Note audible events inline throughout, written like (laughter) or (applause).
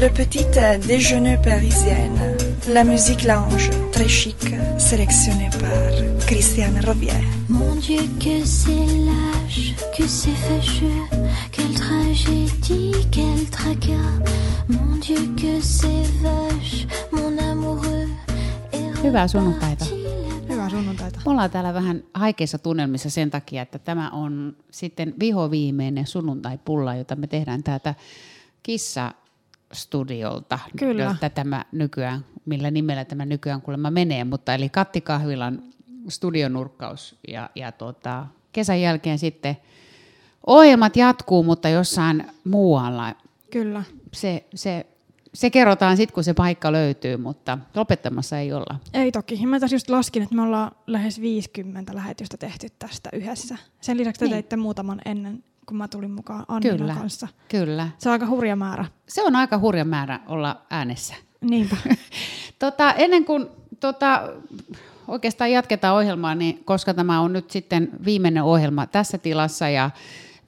Le petit déjeuner parisienne. La musique lounge, très chic, sélectionnée par Christiane Robier. Mon Dieu, que c'est lâche, que c'est fâcheux, quelle tragédie, quel tracas. Mon Dieu, que c'est vache, mon amoureux. est Hyvää sunnuntaita. reparti la Hyvää sunnuntaita. Me ollaan täällä vähän haikeissa tunnelmissa sen takia, että tämä on sitten vihoviimeinen sunnuntai-pulla, jota me tehdään täältä Kissa-studiolta. Kyllä. Jolta tämä nykyään, millä nimellä tämä nykyään kuulemma menee, mutta eli Kattikahvilan studionurkkaus ja, ja tota, kesän jälkeen sitten ohjelmat jatkuu, mutta jossain muualla. Kyllä. Se, se, se kerrotaan sitten, kun se paikka löytyy, mutta lopettamassa ei olla. Ei toki. Mä tässä just laskin, että me ollaan lähes 50 lähetystä tehty tästä yhdessä. Sen lisäksi te Niin. teitte muutaman ennen, kun mä tulin mukaan Anninan Kyllä, kanssa. kyllä. Se on aika hurja määrä. Se on aika hurja määrä olla äänessä. Niinpä. (laughs) Tota, ennen kuin tota, oikeastaan jatketaan ohjelmaa, niin koska tämä on nyt sitten viimeinen ohjelma tässä tilassa ja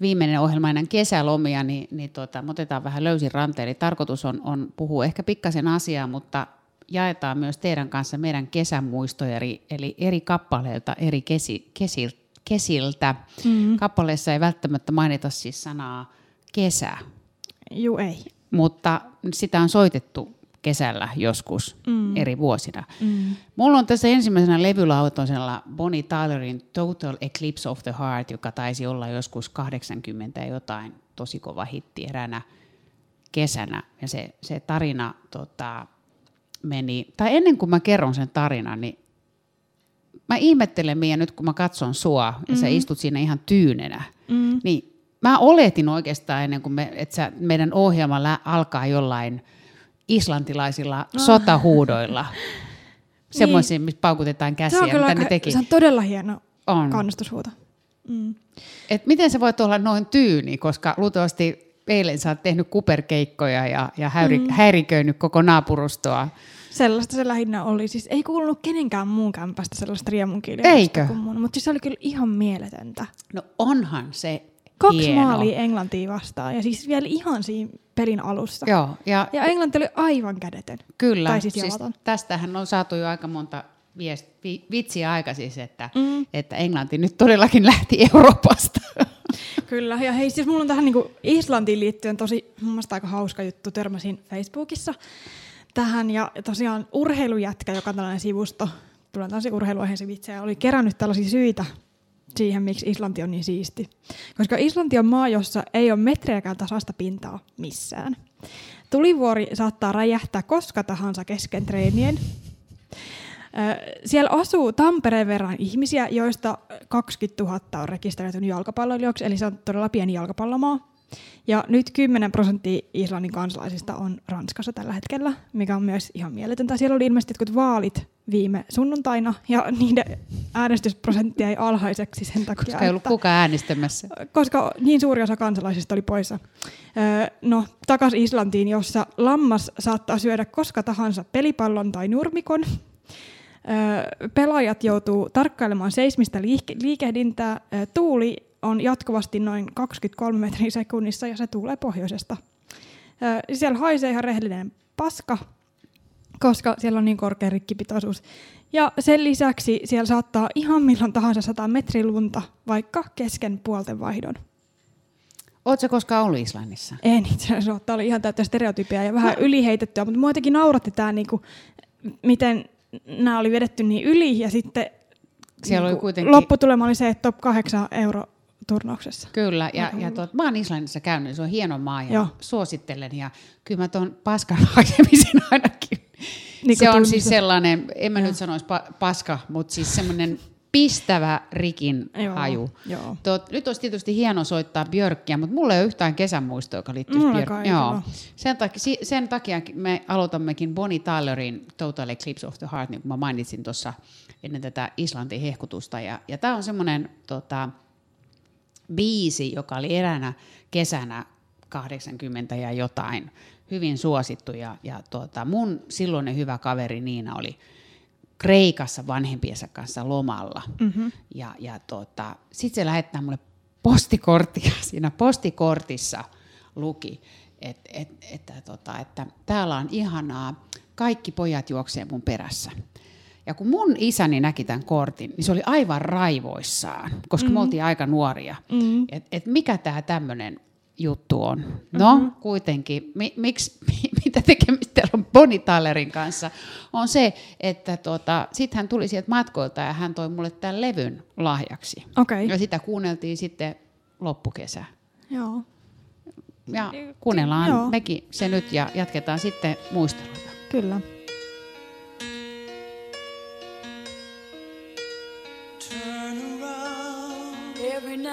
viimeinen ohjelma ennen kesälomia, niin, niin tota, otetaan vähän löysin ranteen. Eli tarkoitus on, on puhua ehkä pikkasen asiaa, mutta jaetaan myös teidän kanssa meidän kesämuistoja, eli, eli eri kappaleilta, eri kesi, kesil, kesiltä. Mm-hmm. Kappaleessa ei välttämättä mainita siis sanaa kesä, Juu ei. mutta sitä on soitettu kesällä joskus mm. eri vuosina. Mm. Mulla on tässä ensimmäisenä levylautasella Bonnie Tylerin Total Eclipse of the Heart, joka taisi olla joskus 80 ja jotain tosi kova hitti eräänä kesänä. Ja se, se tarina tota, meni, tai ennen kuin mä kerron sen tarinan, niin mä ihmettelen Mia nyt, kun mä katson sua ja mm-hmm. sä istut siinä ihan tyynenä, mm-hmm. niin mä oletin oikeastaan ennen kuin me, että sä, meidän ohjelma lä- alkaa jollain islantilaisilla oh. sotahuudoilla. (laughs) Semmoisia, missä paukutetaan käsiä, Se on, kyllä mitä ne aika, teki. se on todella hieno On. kannustushuuto. Mm. Et miten sä voit olla noin tyyni, koska luultavasti eilen sä oot tehnyt kuperkeikkoja ja, ja häiri, mm. häiriköinyt koko naapurustoa. Sellaista se lähinnä oli. Siis ei kuulunut kenenkään muun kämpästä sellaista riemunkieliä. Eikö? Kuin mun. Mutta siis se oli kyllä ihan mieletöntä. No onhan se Kaksi hieno. maalia Englantia vastaan ja siis vielä ihan siinä pelin alussa. Joo, ja, Ja Englanti oli aivan kädetön. Kyllä, Tai siis siis tästähän on saatu jo aika monta viest, vi, vitsiä aika siis, että, Mm. että Englanti nyt todellakin lähti (laughs) Euroopasta. Kyllä, ja hei, siis mulla on tähän niin Islantiin liittyen tosi mun aika hauska juttu. Törmäsin Facebookissa tähän, ja tosiaan urheilujätkä, joka on tällainen sivusto, tulee tällaisia urheiluaiheisia vitsejä, oli kerännyt tällaisia syitä siihen, miksi Islanti on niin siisti. Koska Islanti on maa, jossa ei ole metriäkään tasasta pintaa missään. Tulivuori saattaa räjähtää koska tahansa kesken treenien. Siellä asuu Tampereen verran ihmisiä, joista 20 000 on rekisteröitynyt jalkapalloilijoiksi, eli se on todella pieni jalkapallomaa. Ja nyt 10 prosenttia Islannin kansalaisista on Ranskassa tällä hetkellä, mikä on myös ihan mieletöntä. Siellä oli ilmeisesti jotkut vaalit viime sunnuntaina, ja niiden äänestysprosentti ei alhaiseksi sen takia, Koska ei ollut että- kukaan äänestämässä. koska niin suuri osa kansalaisista oli poissa. No, takas Islantiin, jossa lammas saattaa syödä koska tahansa pelipallon tai nurmikon. Pelaajat joutuu tarkkailemaan seismistä liike- liikehdintää. Tuuli on jatkuvasti noin 23 metriä sekunnissa ja se tulee pohjoisesta. Siellä haisee ihan rehellinen paska, koska siellä on niin korkea rikkipitoisuus. Ja sen lisäksi siellä saattaa ihan milloin tahansa 100 metri lunta, vaikka kesken puolten vaihdon. Oletko koskaan ollut Islannissa? En itse asiassa ole. Tämä oli ihan täyttä stereotypia ja vähän yliheitettyä, mutta mua jotenkin nauratti tämä, niinku, miten nämä oli vedetty niin yli ja sitten Siellä oli niinku kuitenkin- lopputulema oli se, että top 8 euro turnauksessa. Kyllä, ja, ja tuot, mä oon Islannissa käynyt, se on hieno maa ja Joo. suosittelen. Ja kyllä mä tuon paskan (laughs) hakemisen ainakin. Niin se on siis sellainen, en mä nyt sanoisi pa- paska, mutta siis semmoinen pistävä rikin Joo, haju. joo. Tot, nyt olisi tietysti hieno soittaa Björkkiä, mutta mulla ei ole yhtään kesämuistoa, joka liittyy ei Joo. Sen, takia, sen takia me aloitammekin Bonnie Tylerin Total Eclipse of the Heart, niin kuin mä mainitsin tuossa ennen tätä Islantin hehkutusta. Ja, ja tämä on semmoinen tota, biisi, joka oli eräänä kesänä 80 ja jotain, hyvin suosittu. Ja, ja tuota, mun silloinen hyvä kaveri Niina oli Kreikassa vanhempiensa kanssa lomalla. Mm-hmm. Ja, ja tuota, sitten se lähettää mulle postikorttia. (laughs) Siinä postikortissa luki, et, et, että, tota, että täällä on ihanaa, kaikki pojat juoksee mun perässä. Ja kun mun isäni näki tämän kortin, niin se oli aivan raivoissaan, koska mm. me oltiin aika nuoria. Mm. Että et mikä tämä tämmöinen juttu on. No, mm-hmm. kuitenkin, mi, miksi, (laughs) mitä tekemistä on Bonnie Tylerin kanssa, on se, että tota, sitten hän tuli sieltä matkoilta ja hän toi mulle tämän levyn lahjaksi. Okay. Ja sitä kuunneltiin sitten loppukesä. Joo. Ja kuunnellaan Joo. mekin se nyt ja jatketaan sitten muisteluja. Kyllä.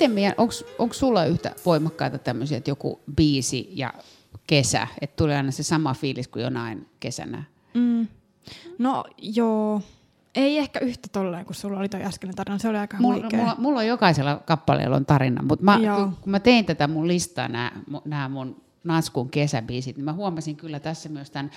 Miten meidän, onko sulla yhtä voimakkaita tämmöisiä, että joku biisi ja kesä, että tulee aina se sama fiilis kuin jonain kesänä? Mm. No joo, ei ehkä yhtä tolleen, kun sulla oli toi äskeinen tarina, se oli aika Mulla, huikea. mulla, mulla on jokaisella kappaleella on tarina, mutta mä, Joo. kun, mä tein tätä mun listaa, nämä mun Natskun kesäbiisit, niin mä huomasin kyllä tässä myös tämän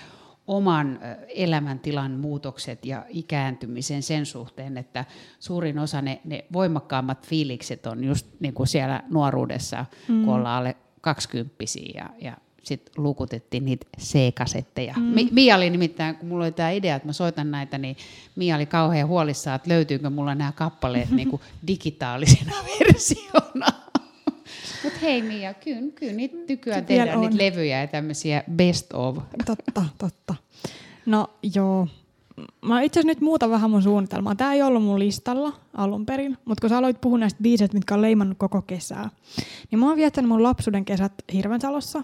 oman elämäntilan muutokset ja ikääntymisen sen suhteen, että suurin osa ne, ne voimakkaammat fiilikset on just niin kuin siellä nuoruudessa, mm. kun ollaan alle kaksikymppisiä ja, ja sitten lukutettiin niitä C-kasetteja. Mm. Mia oli nimittäin, kun mulla oli tämä idea, että mä soitan näitä, niin Mia oli kauhean huolissaan, että löytyykö mulla nämä kappaleet (laughs) niin kuin digitaalisena versiona. Mutta hei Mia, kyllä, kyllä niitä tykyä Vielä tehdä on. niitä levyjä ja tämmöisiä best of. Totta, totta. No joo. Mä itse asiassa nyt muutan vähän mun suunnitelmaa. Tää ei ollut mun listalla alun perin, mutta kun sä aloit puhua näistä biiseistä, mitkä on leimannut koko kesää, niin mä oon viettänyt mun lapsuuden kesät Hirvensalossa.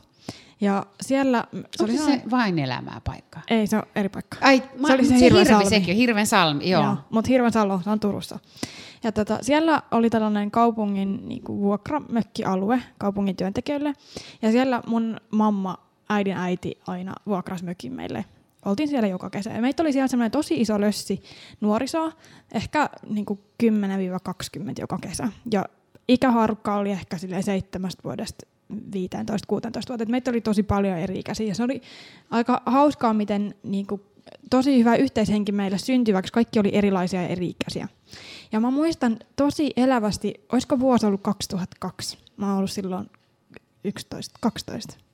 Ja siellä... Se Onko oli se, se vain elämää paikka? Ei, se on eri paikka. Ai, mä, se oli se, se Hirvensalmi. hirvi sekin, Hirven salmi, joo. Joo, mutta Hirvensalo, se on Turussa. Ja tota, siellä oli tällainen kaupungin niinku, vuokramökkialue kaupungin työntekijöille. Ja siellä mun mamma, äidin äiti aina vuokrasi mökin meille. Oltiin siellä joka kesä. Ja meitä oli siellä semmoinen tosi iso lössi nuorisoa, ehkä niinku 10-20 joka kesä. Ja ikäharukka oli ehkä seitsemästä vuodesta 15-16 vuotta. Meitä oli tosi paljon eri ikäisiä. Ja se oli aika hauskaa, miten niinku, tosi hyvä yhteishenki meille syntyi, vaikka kaikki oli erilaisia ja eri-ikäisiä. Ja mä muistan tosi elävästi, olisiko vuosi ollut 2002? Mä oon ollut silloin 11, 12.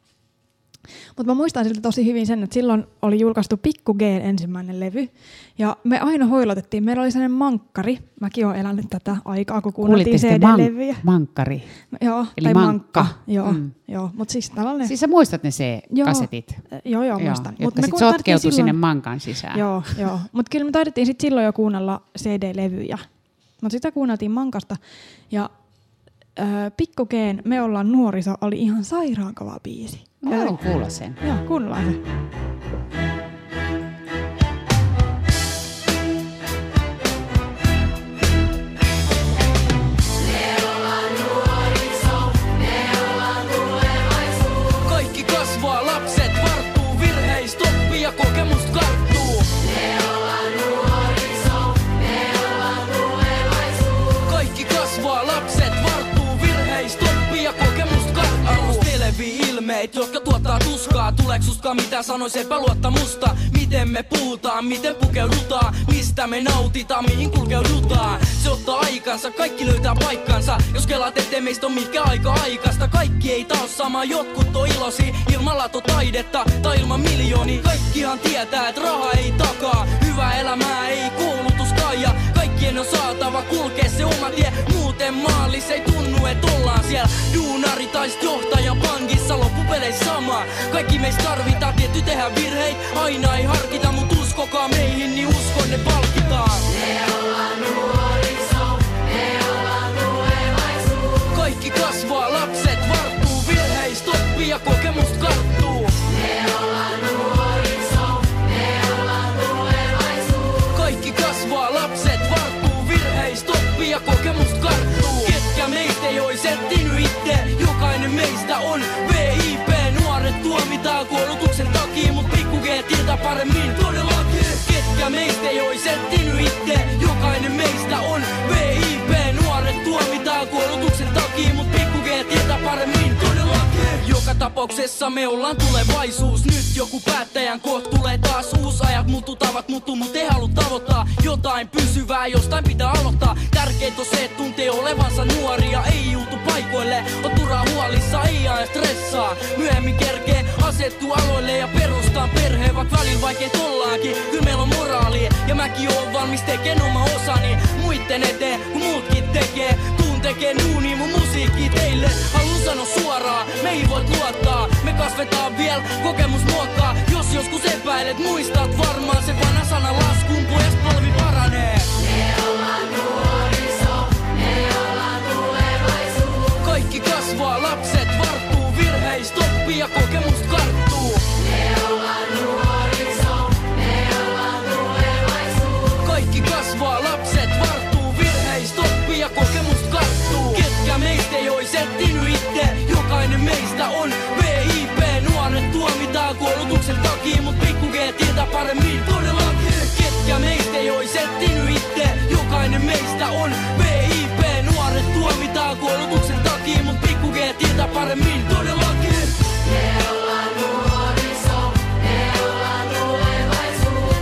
Mutta mä muistan siltä tosi hyvin sen, että silloin oli julkaistu Pikku G ensimmäinen levy. Ja me aina hoilotettiin. Meillä oli sellainen mankkari. Mäkin olen elänyt tätä aikaa, kun kuunneltiin CD-levyjä. man- mankkari. Joo, Eli tai mankka. mankka. Joo, Mm. joo. mutta siis tällainen... Siis sä muistat ne Joo. C-kasetit? joo, joo, muistan. Mut jotka sitten sotkeutui sinne silloin- mankan sisään. Joo, joo. Mutta kyllä me taidettiin sit silloin jo kuunnella CD-levyjä. Mutta sitä kuunneltiin mankasta. Ja äh, Pikku Geen, Me ollaan nuoriso, oli ihan sairaan kova biisi. Mä haluan kuulla sen. Joo, kuunnellaan se. Ilmeitä, jotka tuottaa tuskaa. Tuleeks uskaa mitä sanois epäluottamusta? Miten me puhutaan, miten pukeudutaan, mistä me nautitaan, mihin kulkeudutaan. Se ottaa aikansa, kaikki löytää paikkansa. Jos kelaat ettei meistä on mikä aika aikaista, kaikki ei taas sama. Jotkut on ilosi ilman taidetta tai ilman miljooni. Kaikkihan tietää, että raha ei takaa. Hyvä elämää ei kaija. Kaikkien on saatava kulkea se oma tie. Muuten maallis ei tunnu, että ollaan siellä. Duunari tai johtaja pankissa loppupeleissä sama. Kaikki meistä tarvitaan, tietty tehdä virheitä. Aina ei harkita, mut uskokaa meihin, niin uskon ne palkitaan. Kaikki kasvaa, lapset varttuu, virheistä oppii ja kokemus karttuu. Paremmin todellakin. Ketkä meistä ei ois tapauksessa me ollaan tulevaisuus. Nyt joku päättäjän koht tulee taas uus Ajat muuttuu, tavat muuttuu, mut ei halu tavoittaa Jotain pysyvää, jostain pitää aloittaa. Tärkeintä on se, että tuntee olevansa nuoria Ei juutu paikoille, on turhaa huolissa, ei aina stressaa. Myöhemmin kerkee asettuu aloille ja perustaa perheen Vaikka välillä vaikeet ollaankin, kyllä meillä on moraali Ja mäkin oon valmis tekemään oma osani Muitten eteen, kun muutkin tekee tekee duuni mun musiikki teille. Haluan sanoa suoraan, meihin voit luottaa. Me kasvetaan vielä, kokemus muokkaa Jos joskus epäilet, muistat varmaan Se vanha sana laskuun, pojasta polvi paranee. Kasvaa, lapset varttuu Virheistä oppii ja karttuu koulutuksen takia Mut pikku G tietää paremmin. Todellakin Ketkä meistä ei ois etsinyt itse. Jokainen meistä on VIP Nuoret tuomitaan koulutuksen takia Mut pikku G tietää paremmin. Todellakin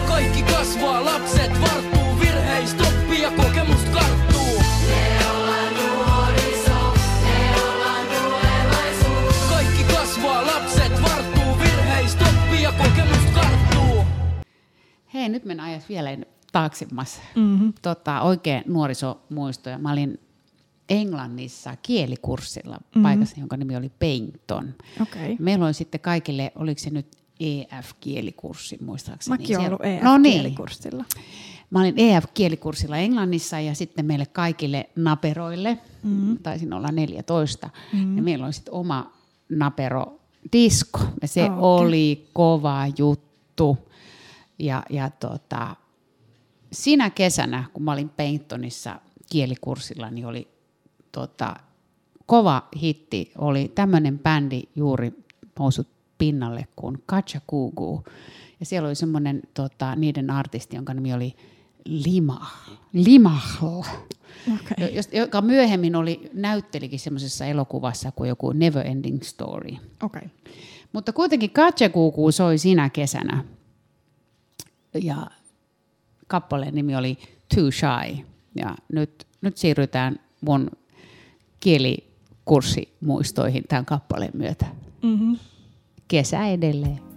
Kaikki kasvaa, lapset varttuu Hei, nyt mennään ajat vielä taaksemmas. Mm-hmm. Tota, oikein nuorisomuistoja. Mä olin Englannissa kielikurssilla mm-hmm. paikassa, jonka nimi oli Painton. Okei. Meillä oli sitten kaikille, oliko se nyt EF-kielikurssi muistaakseni? Mäkin olen ollut Siellä- No niin. EF-kielikurssilla. Mä olin EF-kielikurssilla Englannissa ja sitten meille kaikille naperoille, mm-hmm. taisin olla 14, mm-hmm. ja meillä oli sitten oma napero disko ja se okay. oli kova juttu. Ja, ja tota, sinä kesänä, kun mä olin Paintonissa kielikurssilla, niin oli tota, kova hitti. Oli tämmöinen bändi juuri noussut pinnalle kuin Kachakugu. Ja siellä oli semmoinen tota, niiden artisti, jonka nimi oli Lima. Limahl. Jos- Joka myöhemmin oli, näyttelikin semmoisessa elokuvassa kuin joku Never Ending Story. Okei. Mutta kuitenkin Kachakuku soi sinä kesänä. Ja kappaleen nimi oli Too Shy. Ja nyt, nyt siirrytään mun kielikurssimuistoihin tämän kappaleen myötä. Mm-hmm. Kesä edelleen.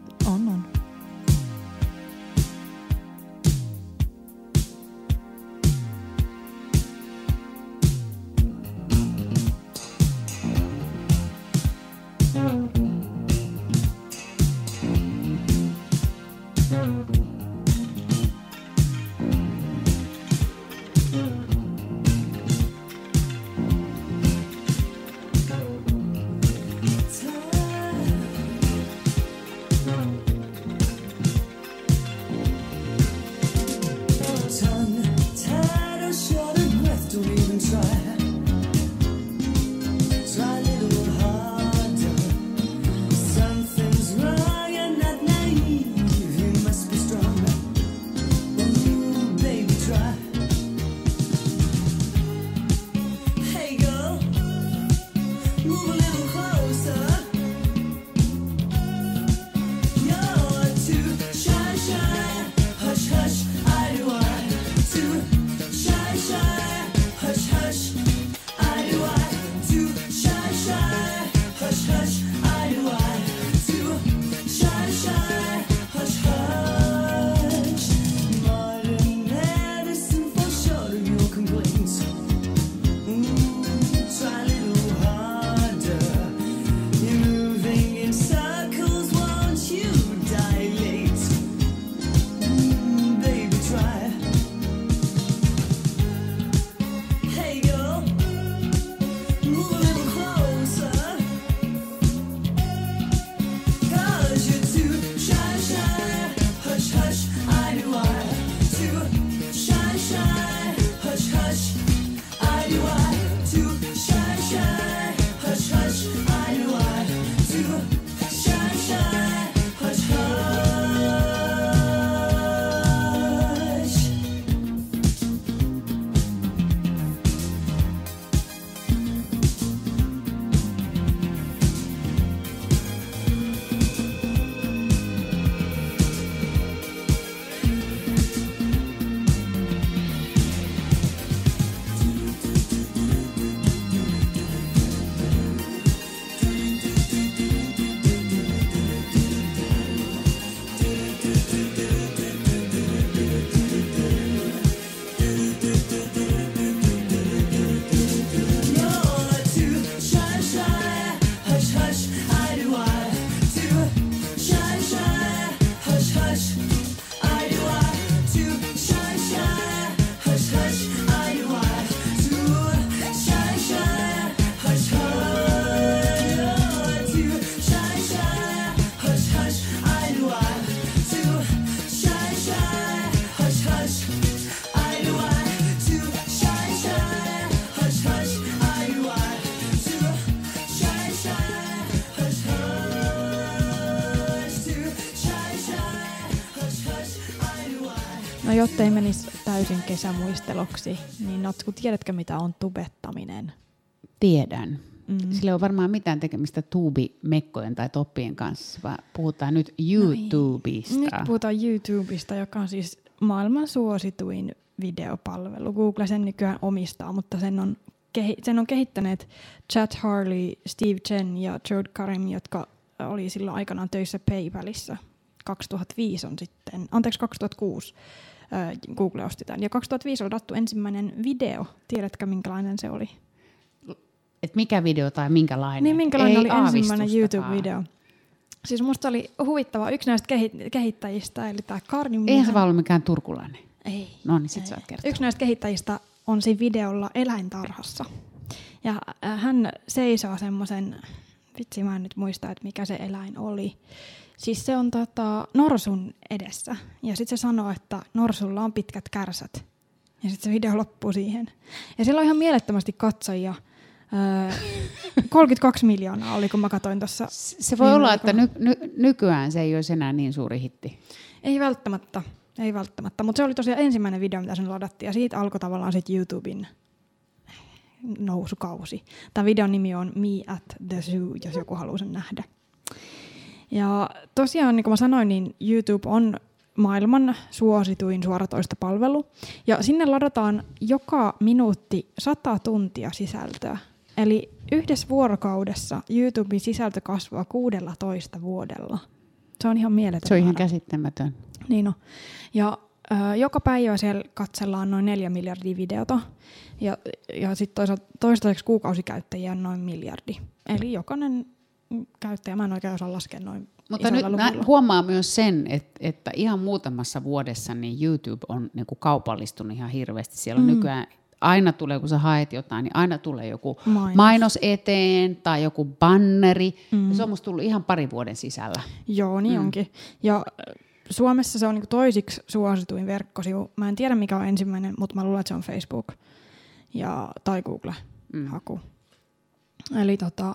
Jotta ei menisi täysin kesämuisteloksi, niin Natsku, tiedätkö mitä on tubettaminen? Tiedän. Mm. Sillä ei ole varmaan mitään tekemistä tuubimekkojen tai toppien kanssa, vaan puhutaan nyt YouTubesta. Nyt puhutaan YouTubesta, joka on siis maailman suosituin videopalvelu. Google sen nykyään omistaa, mutta sen on, kehi- sen on kehittäneet Chad Harley, Steve Chen ja Jode Karim, jotka oli silloin aikanaan töissä PayPalissa. 2005 on sitten, anteeksi 2006 äh, Google osti tämän. Ja 2005 on ladattu ensimmäinen video. Tiedätkö minkälainen se oli? Et mikä video tai minkälainen? Niin, minkälainen Ei oli ensimmäinen. YouTube-video? Siis musta oli huvittava yksi näistä kehi- kehittäjistä, eli tämä Karni Eihän se vaan ollut mikään turkulainen. Ei. No niin, sit Ei. saat kertoa. Yksi näistä kehittäjistä on siinä videolla eläintarhassa. Ja äh, hän seisoo semmoisen, vitsi mä en nyt muista, että mikä se eläin oli. Siis se on tota, norsun edessä. Ja sitten se sanoo, että norsulla on pitkät kärsät. Ja sitten se video loppuu siihen. Ja siellä on ihan mielettömästi katsojia. Öö, (laughs) 32 miljoonaa oli, kun mä katsoin tuossa. Se voi olla, että viikolla. ny, ny, nykyään se ei olisi enää niin suuri hitti. Ei välttämättä, ei välttämättä. Mutta se oli tosiaan ensimmäinen video, mitä sen ladattiin. Ja siitä alkoi tavallaan sitten YouTuben nousukausi. Tämä videon nimi on Me at the Zoo, jos joku haluaa sen nähdä. Ja tosiaan, niin kuin mä sanoin, niin YouTube on maailman suosituin suoratoistopalvelu. Ja sinne ladataan joka minuutti 100 tuntia sisältöä. Eli yhdessä vuorokaudessa YouTuben sisältö kasvaa 16 vuodella. Se on ihan mieletön Se on ihan käsittämätön. Niin on. Ja ö, joka päivä siellä katsellaan noin neljä miljardia videota. Ja, ja sitten toistaiseksi kuukausikäyttäjiä on noin miljardi. Eli jokainen käyttäjä, mä en oikein osaa laskea noin Mutta nyt mä luvuilla. huomaa myös sen, että, että ihan muutamassa vuodessa niin YouTube on niin kuin kaupallistunut ihan hirveästi. Siellä on Mm. nykyään, aina tulee, kun sä haet jotain, niin aina tulee joku Mainos. mainos eteen tai joku banneri. Mm. Se on musta tullut ihan parin vuoden sisällä. Joo, niin mm. onkin. Ja ö, Suomessa se on niinku toisiksi suosituin verkkosivu. Mä en tiedä mikä on ensimmäinen, mutta mä luulen, että se on Facebook ja, tai Google-haku. Eli tota,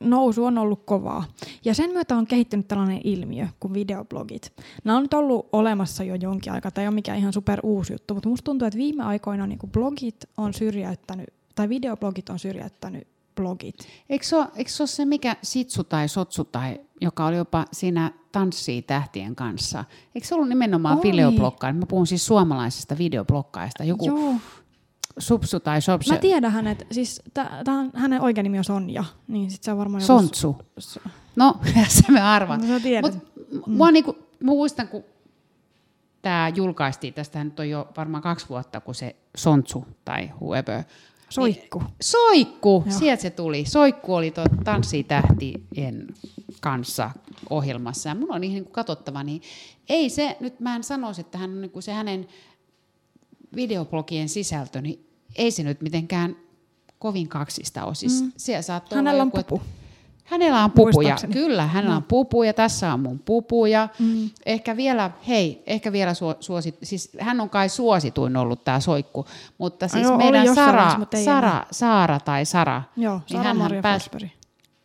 nousu on ollut kovaa. Ja sen myötä on kehittynyt tällainen ilmiö kuin videoblogit. Nämä on nyt ollut olemassa jo jonkin aikaa, tämä ei ole mikään ihan super uusi juttu, mutta musta tuntuu, että viime aikoina niin blogit on syrjäyttänyt, tai videoblogit on syrjäyttänyt blogit. Eikö se, ole, eikö se ole se, mikä Sitsu tai Sotsu tai, joka oli jopa siinä Tanssii tähtien kanssa? Eikö se ollut nimenomaan Oli. videoblokkaajat? Mä puhun siis suomalaisesta videoblokkaajasta. Joku Joo. Supsu tai Sopse. Mä tiedän hänet, siis on, hänen oikea nimi on Sonja, niin sit se on varmaan joku... Sontsu. S- No, (laughs) se me arvan. No. Mut, mm. mua niinku, mä muistan, kun tämä julkaistiin, tästä nyt on jo varmaan kaksi vuotta, kun se Sontsu tai whoever. Soikku. Soikku, Joo. sieltä se tuli. Soikku oli tuo Tanssii tähtien kanssa ohjelmassa. Ja mun on niin kuin katsottava, niin ei se, nyt mä en sanoisi, että hän on niin kuin se hänen videoblogien sisältö, niin ei se nyt mitenkään kovin kaksista. Siis mm. siellä saattaa Hänellä olla on joku, että- pupu. Hänellä on pupuja, kyllä, hänellä on pupuja, tässä on mun pupuja. Mm. Ehkä vielä, hei, ehkä vielä suo, suosit, siis hän on kai suosituin ollut tämä soikku, mutta siis Joo, meidän Sara, Sara, enää. Saara tai Sara, Joo, niin Sara hänhän Maria pääsi Forsberg.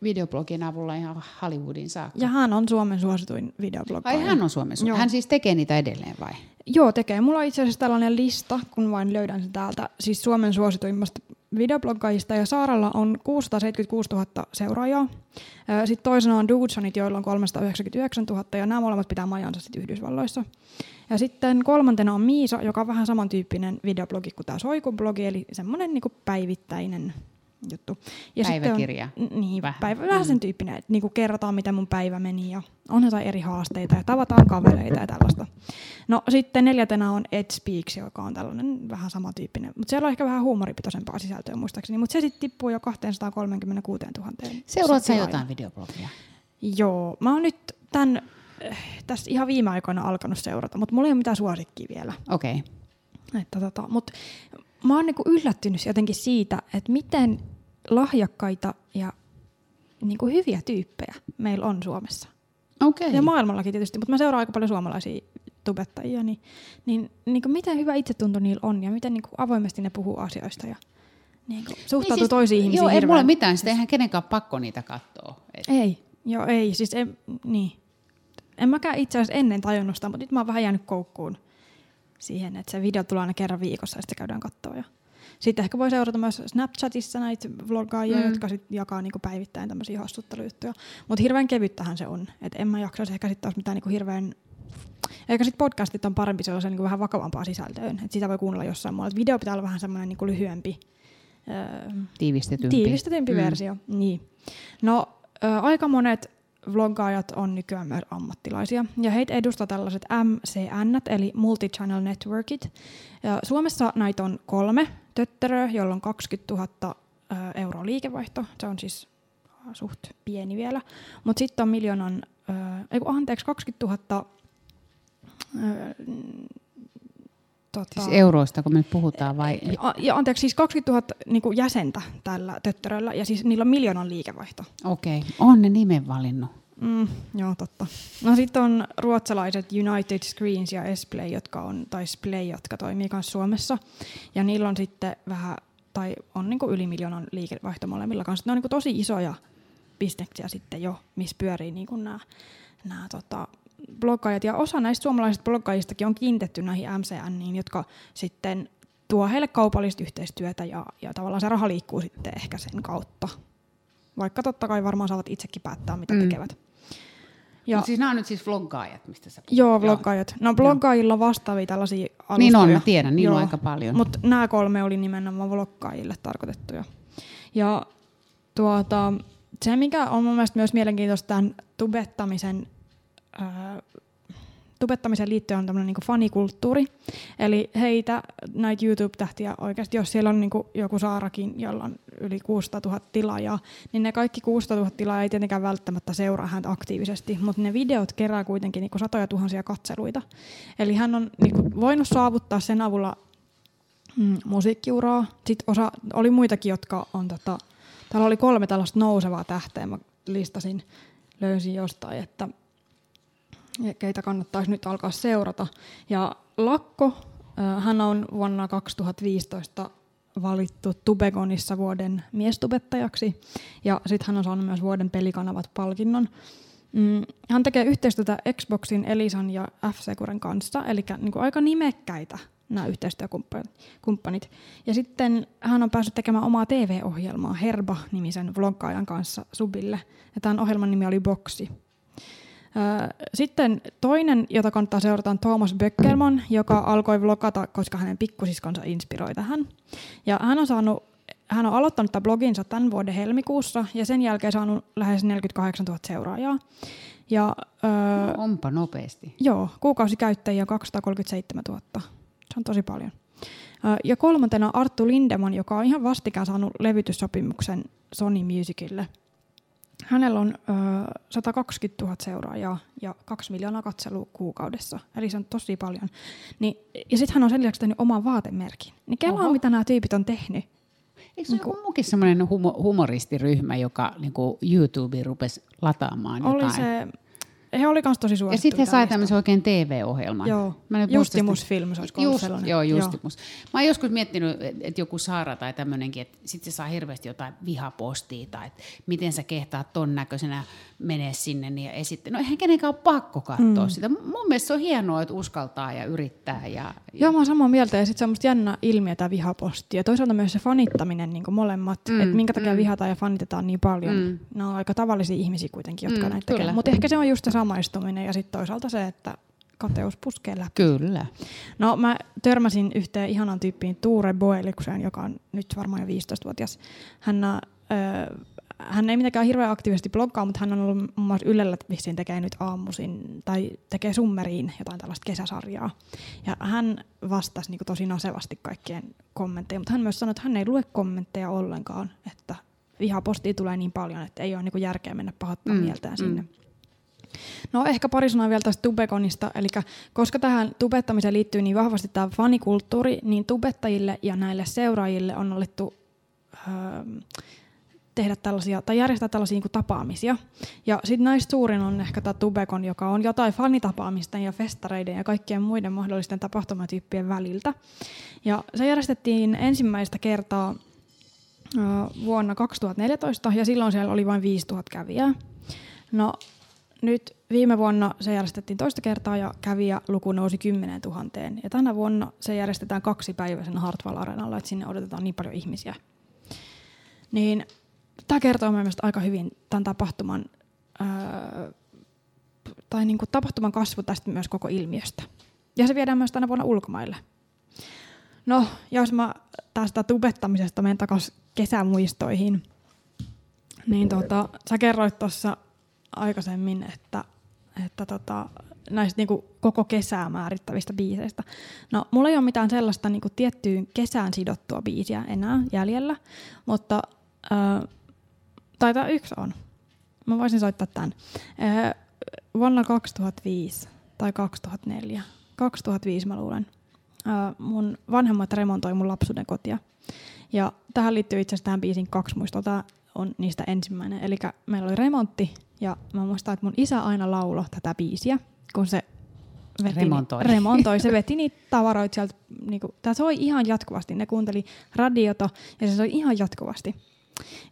Videoblogin avulla ihan Hollywoodin saakka. Ja hän on Suomen suosituin Ai videoblogaaja. hän on Suomen su- Joo. Hän siis tekee niitä edelleen vai? Joo, tekee. Mulla on itse asiassa tällainen lista, kun vain löydän sen täältä, siis Suomen suosituimmasta videobloggaajista, ja Saaralla on 676 000 seuraajaa. Sitten toisena on Dudesonit, joilla on 399 000, ja nämä molemmat pitää majansa sitten Yhdysvalloissa. Ja sitten kolmantena on Miisa, joka on vähän samantyyppinen videoblogi kuin tämä Soiku-blogi, eli semmoinen niinku päivittäinen juttu. Ja Päiväkirja. On, niin, Vähän. päivä, vähän sen tyyppinen, että niinku kerrotaan, miten mun päivä meni, ja on jotain eri haasteita, ja tavataan kavereita ja tällaista. No sitten neljäntenä on Ed Speaks, joka on tällainen vähän samantyyppinen, mutta siellä on ehkä vähän huumoripitoisempaa sisältöä muistaakseni, mutta se sitten tippuu jo 236 000. Seuraat sä jotain videoblogia? Joo, mä oon nyt tämän, äh, tässä ihan viime aikoina alkanut seurata, mutta mulla ei ole mitään suosikkia vielä. Okei. Että tota, mutta mä oon niinku yllättynyt jotenkin siitä, että miten lahjakkaita ja niinku hyviä tyyppejä meillä on Suomessa. Okei. Ja maailmallakin tietysti, mutta mä seuraan aika paljon suomalaisia tubettajia, niin, niin, niin kuin miten hyvä itsetunto niillä on ja miten niin kuin avoimesti ne puhuu asioista ja niin kuin suhtautuu Niin siis- toisiin ihmisiin Joo, ei mulla mitään, sitä eihän kenenkään pakko niitä katsoa. Et, Ei, joo ei, siis ei, niin. En mäkään itse asiassa ennen tajunnut sitä, mutta nyt mä oon vähän jäänyt koukkuun siihen, että se video tulee aina kerran viikossa ja sitten käydään kattoa. Ja sitten ehkä voi seurata myös Snapchatissa näitä vlogaajia, Mm. jotka sit jakaa niinku päivittäin tämmöisiä hassuttelujuttuja. Mutta hirveän kevyttähän se on. Et en mä jaksaisi ehkä sitten taas mitään niinku hirveän... Eikä sitten podcastit on parempi sellaisen niinku vähän vakavampaa sisältöön. Et sitä voi kuunnella jossain muualla. Et video pitää olla vähän semmoinen niinku lyhyempi, öö, Tiivistetympi. tiivistetympi mm. versio. Niin. No, ö, aika monet vloggaajat on nykyään myös ammattilaisia. Ja heitä edustaa tällaiset MCN, eli Multi-Channel Networkit. Ja Suomessa näitä on kolme tötteröä, jolla on 20 000 ö, euroa liikevaihto. Se on siis äh, suht pieni vielä. Mutta sitten on miljoonan, ei kun anteeksi, 20 000 ö, tota, Siis euroista, kun me nyt puhutaan vai? Ja anteeksi, siis 20 000 niin kuin jäsentä tällä töttöröllä, ja siis niillä on miljoonan liikevaihto. Okei, okay. on ne nimen valinnut. Mm, joo, totta. No sitten on ruotsalaiset United Screens ja Esplay, jotka on, tai Splay, jotka toimii myös Suomessa. Ja niillä on sitten vähän, tai on niin kuin yli miljoonan liikevaihto molemmilla kanssa. Ne on niin kuin tosi isoja bisneksiä sitten jo, missä pyörii niin kuin nämä, nämä tota, bloggaajat. Ja osa näistä suomalaisista bloggaajistakin on kiinnitetty näihin MCNiin, jotka sitten tuo heille kaupallista yhteistyötä ja, ja tavallaan se raha liikkuu sitten ehkä sen kautta. Vaikka totta kai varmaan saavat itsekin päättää, mitä Mm. tekevät. Ja, Ja. Siis nämä on nyt siis vloggaajat, mistä sä puhut. joo, vloggaajat. No bloggaajilla on vastaavia tällaisia alustoja. Niin on, mä tiedän, niillä on Joo. aika paljon. Mutta nämä kolme oli nimenomaan vloggaajille tarkoitettuja. Ja tuota, se, mikä on mun mielestä myös mielenkiintoista tämän tubettamisen, ää, tubettamisen liittyen on tämmöinen niinku fanikulttuuri. Eli heitä, näitä YouTube-tähtiä oikeasti, jos siellä on niinku joku Saarakin, jolla on yli 600 000 tilaajaa, niin ne kaikki 600 000 tilaajaa ei tietenkään välttämättä seuraa häntä aktiivisesti, mutta ne videot kerää kuitenkin niinku satoja tuhansia katseluita. Eli hän on niinku voinut saavuttaa sen avulla mm, musiikkiuraa. Sitten osa, oli muitakin, jotka on tota, täällä oli kolme tällaista nousevaa tähteä, mä listasin, löysin jostain, että keitä kannattaisi nyt alkaa seurata. Ja Lakko, äh, hän on vuonna 2015 valittu Tubegonissa vuoden miestubettajaksi ja sitten hän on saanut myös vuoden pelikanavat palkinnon. Mm, hän tekee yhteistyötä Xboxin, Elisan ja F-Securen kanssa, eli niin kuin aika nimekkäitä nämä yhteistyökumppanit. Ja sitten hän on päässyt tekemään omaa TV-ohjelmaa Herba-nimisen vloggaajan kanssa Subille. Ja tämän ohjelman nimi oli Boksi. Sitten toinen, jota kannattaa seurata, on Thomas Böckelman, joka alkoi vlogata, koska hänen pikkusiskonsa inspiroi tähän. Ja hän on saanut hän on aloittanut tämän bloginsa tämän vuoden helmikuussa ja sen jälkeen saanut lähes 48 000 seuraajaa. Ja öö, Onpa nopeasti. Joo, kuukausikäyttäjiä on 237 000. Se on tosi paljon. Ö, Ja kolmantena Arttu Lindeman, joka on ihan vastikään saanut levytyssopimuksen Sony Musicille. Hänellä on ö, 120 000 seuraajaa ja 2 miljoonaa katselua kuukaudessa. Eli se on tosi paljon. Niin, ja sitten hän on sen lisäksi tehnyt oman vaatemerkin. Niin kelaa, mitä nämä tyypit on tehnyt. Eikö se ole muukin semmoinen humo, humoristiryhmä, joka niin YouTubeen rupesi lataamaan Oli jotain? se, he oli kans tosi ja suosittuja. sitten he sai tämmöisen oikein TV-ohjelman. Joo, Mä nyt muistan Justimus sitä- Films, olisiko ollut Just, sellainen? Joo, Joo. Justimus. Mä oon joskus miettinyt, että et joku Saara tai tämmöinenkin, että sitten se saa hirveästi jotain vihapostia tai että miten sä kehtaat ton näköisenä menee sinne niin ja esitte. No eihän kenenkään ole pakko katsoa mm. sitä. Mun mielestä se on hienoa, että uskaltaa ja yrittää. Ja, Joo, mä oon samaa mieltä. Ja sitten semmoista jännä ilmiö tämä vihaposti. Ja toisaalta myös se fanittaminen, niin molemmat. Mm, että minkä takia mm. vihataan ja fanitetaan niin paljon. Mm. Ne on aika tavallisia ihmisiä kuitenkin, jotka Mm, näitä tekee. Mutta ehkä se on just se samaistuminen ja sitten toisaalta se, että kateus puskee läpi. Kyllä. No mä törmäsin yhteen ihanan tyyppiin Tuure Boelikseen, joka on nyt varmaan jo 15-vuotias. Hän, ö, hän ei mitenkään hirveän aktiivisesti bloggaa, mutta hän on ollut muun muassa Ylellä vissiin tekee nyt aamuisin tai tekee summeriin jotain tällaista kesäsarjaa. Ja hän vastasi niin tosi nasevasti kaikkien kommentteihin, mutta hän myös sanoi, että hän ei lue kommentteja ollenkaan, että vihapostia tulee niin paljon, että ei ole niin järkeä mennä pahoittaa Mm, mm, mieltään mm. sinne. No ehkä pari sanaa vielä tästä tubekonista, eli koska tähän tubettamiseen liittyy niin vahvasti tämä fanikulttuuri, niin tubettajille ja näille seuraajille on alettu öö, tehdä tällaisia, tai järjestää tällaisia niin tapaamisia. Ja sitten näistä suurin on ehkä tämä Tubekon, joka on jotain fanitapaamisten ja festareiden ja kaikkien muiden mahdollisten tapahtumatyyppien väliltä. Ja se järjestettiin ensimmäistä kertaa ö, vuonna 2014, ja silloin siellä oli vain 5000 kävijää. No, nyt viime vuonna se järjestettiin toista kertaa ja kävijäluku nousi 10 000. Ja tänä vuonna se järjestetään kaksi päiväisen Hartwall Arenalla, että sinne odotetaan niin paljon ihmisiä. Niin tämä kertoo mielestäni aika hyvin tämän tapahtuman, öö, tai niin kuin tapahtuman kasvu tästä myös koko ilmiöstä. Ja se viedään myös tänä vuonna ulkomaille. No, jos mä tästä tubettamisesta menen takaisin kesämuistoihin, niin tota, sä kerroit tuossa aikaisemmin, että, että tota, näistä niinku koko kesää määrittävistä biiseistä. No, mulla ei ole mitään sellaista niinku tiettyyn kesään sidottua biisiä enää jäljellä, mutta äh, taitaa yksi on. Mä voisin soittaa tämän. Äh, vuonna 2005 tai 2004, 2005 mä luulen, äh, mun vanhemmat remontoi mun lapsuuden kotia. Ja tähän liittyy itse asiassa tähän biisin kaksi muistoa. Tämä on niistä ensimmäinen. Eli meillä oli remontti ja mä muistan, että mun isä aina laulo tätä biisiä, kun se veti, Remontoi. remontoi. Se (laughs) veti niitä tavaroita sieltä. Niinku, tämä soi ihan jatkuvasti. Ne kuunteli radiota ja se soi ihan jatkuvasti.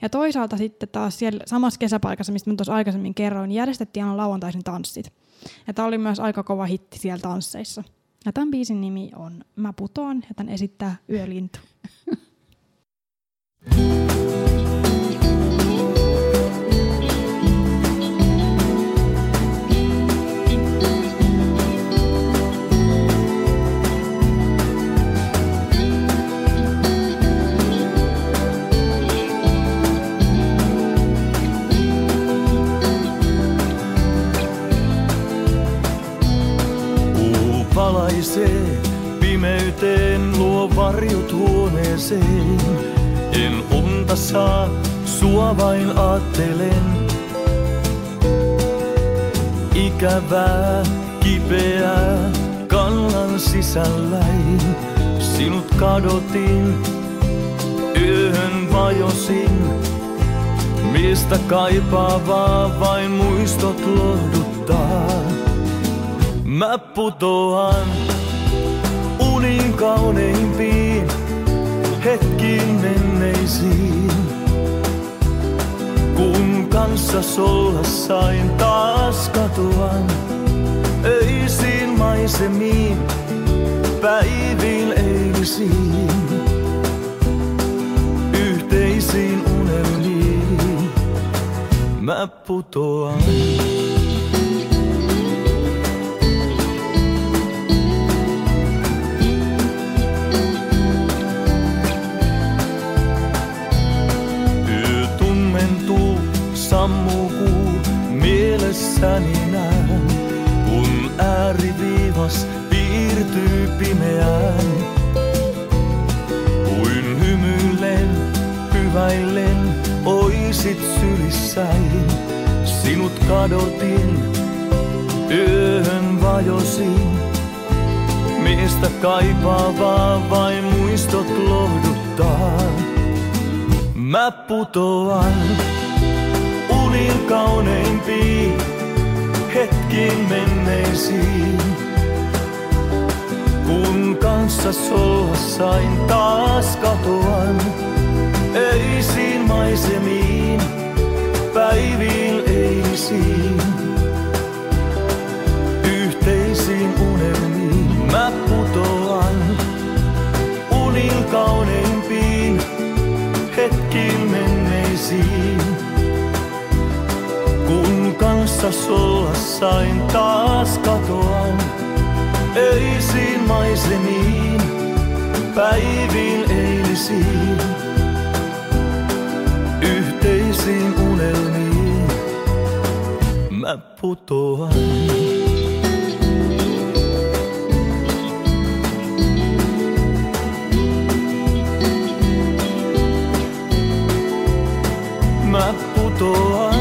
Ja toisaalta sitten taas siellä samassa kesäpaikassa, mistä mä tuossa aikaisemmin kerroin, niin järjestettiin aina lauantaisin tanssit. Ja tämä oli myös aika kova hitti siellä tansseissa. Ja tämän biisin nimi on Mä putoan ja tämän esittää Yölintu. Kuu (laughs) vain aattelen. Ikävää, kipeää, kannan sisälläin. Sinut kadotin, yöhön vajosin. Miestä kaipaavaa vain muistot lohduttaa. Mä putoan unin kauneimpiin hetkiin menneisiin. Kun kanssa olla sain taas katoan öisiin maisemiin, päiviin eilisiin, yhteisiin unelmiin. Mä putoan. Mielessäni näen, kun ääriviivas piirtyy pimeään. Kuin hymyillen, hyväillen, oisit sylissäin, sinut kadotin, yöhön vajosin. Miestä kaipaavaa vain muistot lohduttaa. Mä putoan unin kauneimpiin hetkiin menneisiin. Kun kanssa olla sain taas katoan öisiin maisemiin, päiviin eilisiin. Yhteisiin unelmiin mä putoan unin kauneimpiin Kun kanssa olla sain taas katoan öisiin maisemiin, päiviin eilisiin. Yhteisiin unelmiin mä putoan. Mä putoan.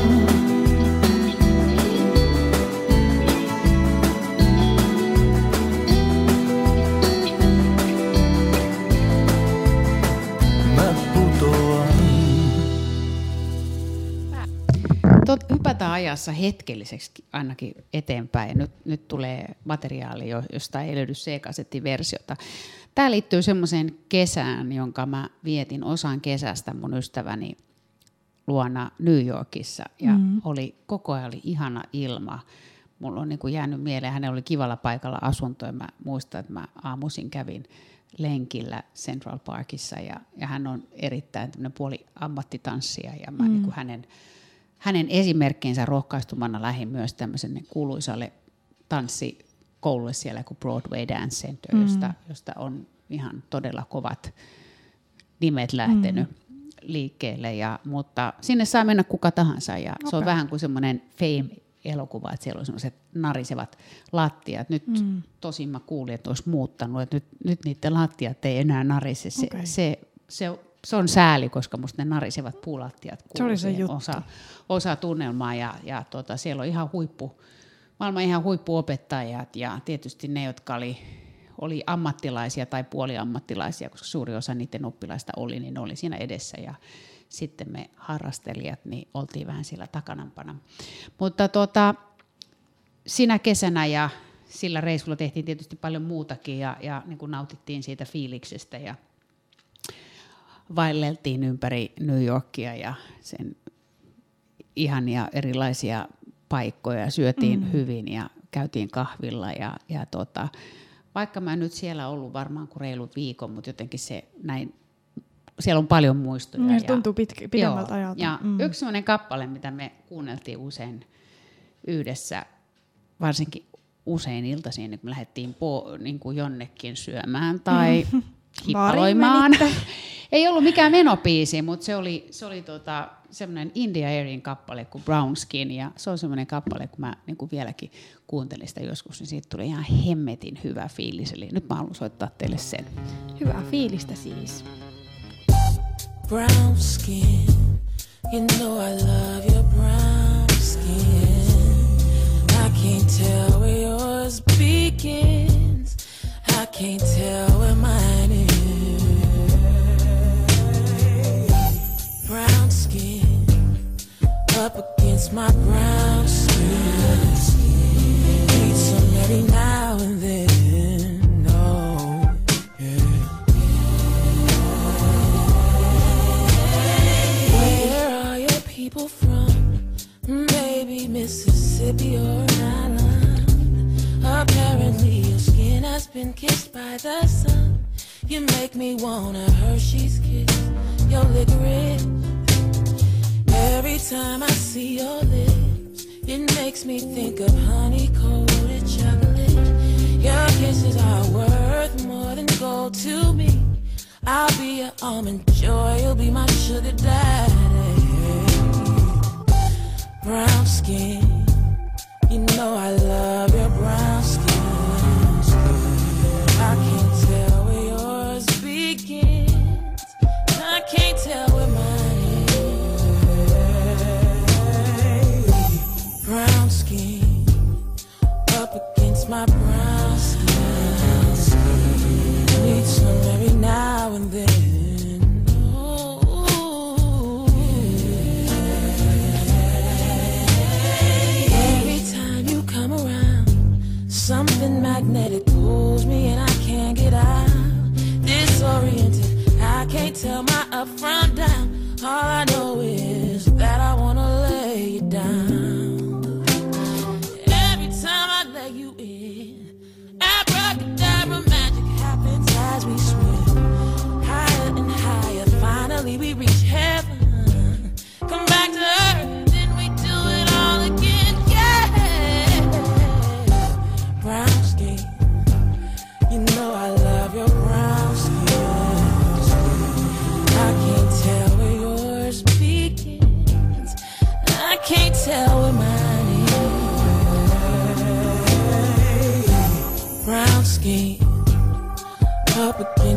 Ajassa hetkelliseksi ainakin eteenpäin. Nyt, nyt tulee materiaali, jo- josta ei löydy C-kasettiversiota. Tämä liittyy semmoiseen kesään, jonka mä vietin osan kesästä mun ystäväni luona New Yorkissa ja mm. oli, koko ajan oli ihana ilma. Mulla on niin kuin jäänyt mieleen, hänellä oli kivalla paikalla asunto ja mä muistan, että mä aamuisin kävin lenkillä Central Parkissa ja, ja hän on erittäin puoli ammattitanssija ja mä mm. niin kuin hänen, hänen esimerkkinsä rohkaistumana lähdin myös tämmöisen kuuluisalle tanssikoululle siellä kuin Broadway Dance Center, mm. josta, josta on ihan todella kovat nimet lähtenyt mm. liikkeelle. Ja, mutta sinne saa mennä kuka tahansa ja okay. se on vähän kuin semmoinen fame-elokuva, että siellä on semmoiset narisevat lattiat. Nyt mm. tosin mä kuulin, että olisi muuttanut, että nyt, nyt niiden lattiat ei enää narise. Se, Okei. se, se, se on sääli, koska musta ne narisevat puulattiat Se oli se juttu. osa, osa tunnelmaa ja, ja tota, siellä on ihan huippu, maailman ihan huippuopettajat ja tietysti ne, jotka oli, oli ammattilaisia tai puoliammattilaisia, koska suuri osa niiden oppilaista oli, niin ne oli siinä edessä ja sitten me harrastelijat niin oltiin vähän siellä takanampana. Mutta tota, sinä kesänä ja sillä reissulla tehtiin tietysti paljon muutakin ja, ja niin kuin nautittiin siitä fiiliksestä ja vaelleltiin ympäri New Yorkia ja sen ihania erilaisia paikkoja, syötiin mm. hyvin ja käytiin kahvilla ja, ja tota, vaikka mä en nyt siellä ollut varmaan kuin reilu viikon, mutta jotenkin se näin, siellä on paljon muistoja. Se tuntuu pitkä, pidemmältä ajalta. Ja mm. yksi sellainen kappale, mitä me kuunneltiin usein yhdessä, varsinkin usein iltaisin, niin kun me lähdettiin po, niin kuin jonnekin syömään tai Mm. (laughs) hippaloimaan. (laughs) Ei ollut mikään menopiisi, mutta se oli, se oli tota, semmoinen India Airin kappale kuin Brown Skin. Ja se on semmoinen kappale, kun mä niin kuin vieläkin kuuntelin sitä joskus, niin siitä tuli ihan hemmetin hyvä fiilis. Eli nyt mä haluan soittaa teille sen. Hyvää fiilistä siis. brown skin. You know I love your brown skin. I can't tell where yours begins. I can't tell where mine up against my brown skin. Need some every now and then. Oh, yeah. Where are your people from? Maybe Mississippi or an island. Apparently, your skin has been kissed by the sun. You make me wanna Hershey's kiss your licorice. Every time I see your lips, it makes me think of honey coated chocolate. Your kisses are worth more than gold to me. I'll be your almond joy, you'll be my sugar daddy. Brown skin, you know I love your brown skin. Now and then. Every time you come around, something magnetic pulls me and I can't get out. Disoriented, I can't tell my up from down. All I know is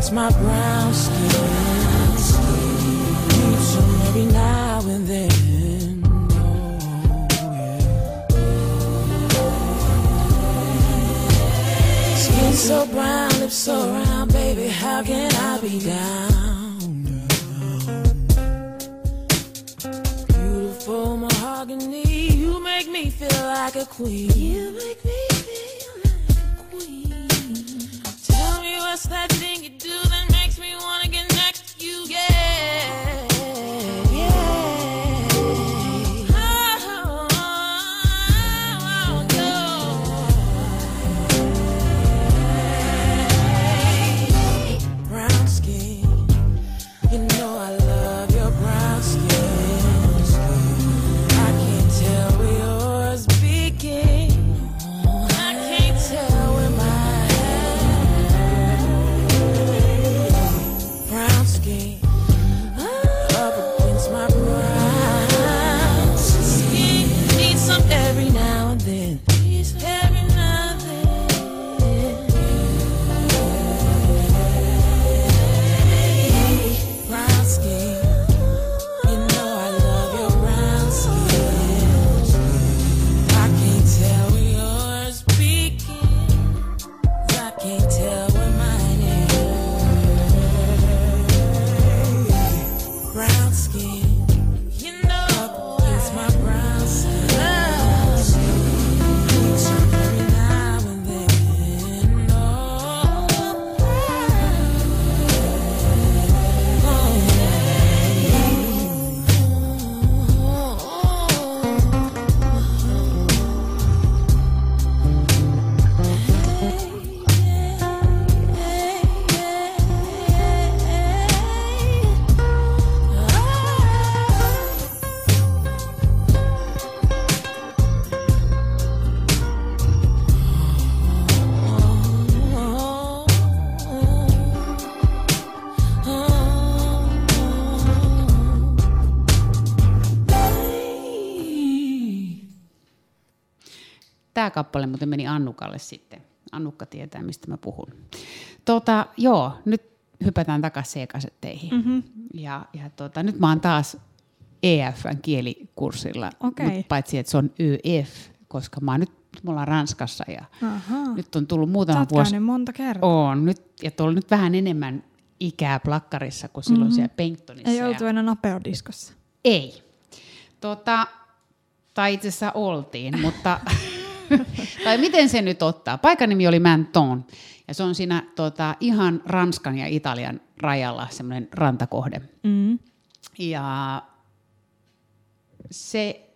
against my brown skin. Need some every now and then. Skin so brown, lips so round, baby. How can I be down? Beautiful mahogany, you make me feel like a queen. You make me That thing you do that makes me wanna get next to you, yeah. Kappale muuten meni Annukalle sitten. Annukka tietää, mistä mä puhun. Tota, joo, nyt hypätään takaisin C-kasetteihin. Mm-hmm. Ja, ja tota, nyt mä oon taas EFn kielikurssilla, Okei. mut paitsi että se on YF, koska mä oon nyt, me ollaan Ranskassa ja Ahaa. nyt on tullut muutama oot vuosi. monta kertaa. On, nyt, ja tuolla nyt vähän enemmän ikää plakkarissa kuin silloin mm-hmm. siellä Penktonissa. Ei ja- oltu enää napeodiskossa. ei. Tota, tai itse asiassa oltiin, mutta... (laughs) (laughs) tai miten se nyt ottaa? Paikan nimi oli Menton. Ja se on siinä tota, ihan Ranskan ja Italian rajalla semmoinen rantakohde. Mm. Ja se,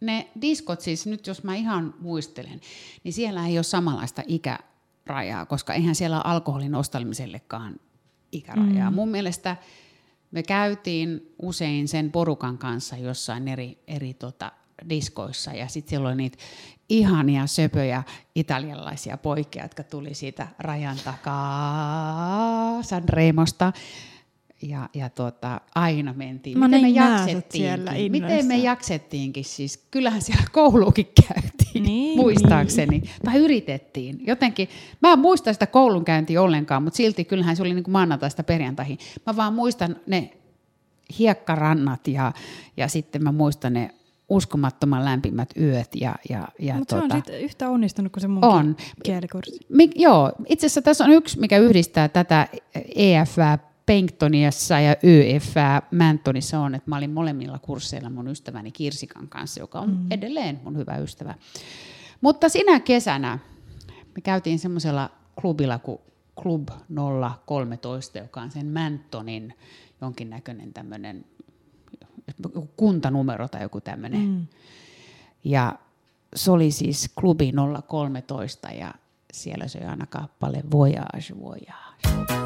ne diskot siis, nyt jos mä ihan muistelen, niin siellä ei ole samanlaista ikärajaa, koska eihän siellä ole alkoholin ostalmisellekaan ikärajaa. Mm. Mun mielestä me käytiin usein sen porukan kanssa jossain eri, eri tota, diskoissa ja sitten siellä oli niitä ihania söpöjä italialaisia poikia, jotka tuli siitä rajan takaa Sanremosta. Ja, ja tuota, aina mentiin. Mä Miten me jaksettiinkin? Miten me jaksettiinkin? Siis kyllähän siellä kouluukin käytiin, Niin, muistaakseni. Tai yritettiin. Jotenkin, mä en muista sitä koulunkäyntiä ollenkaan, mutta silti kyllähän se oli niin kuin maanantaista perjantaihin. Mä vaan muistan ne hiekkarannat ja, ja sitten mä muistan ne uskomattoman lämpimät yöt. Ja, ja, ja Mutta se on tota- sitten yhtä onnistunut kuin se munkin On. kielikurssi. Mik, joo, itse asiassa tässä on yksi, mikä yhdistää tätä EF Penktoniassa ja YF Mantonissa on, että mä olin molemmilla kursseilla mun ystäväni Kirsikan kanssa, joka on mm. edelleen mun hyvä ystävä. Mutta sinä kesänä me käytiin semmoisella klubilla kuin Club 013, joka on sen Mantonin jonkinnäköinen tämmöinen kuntanumero tai joku tämmöinen. Mm. Ja se oli siis klubi 013 ja siellä se oli aina kappale Voyage, Voyage.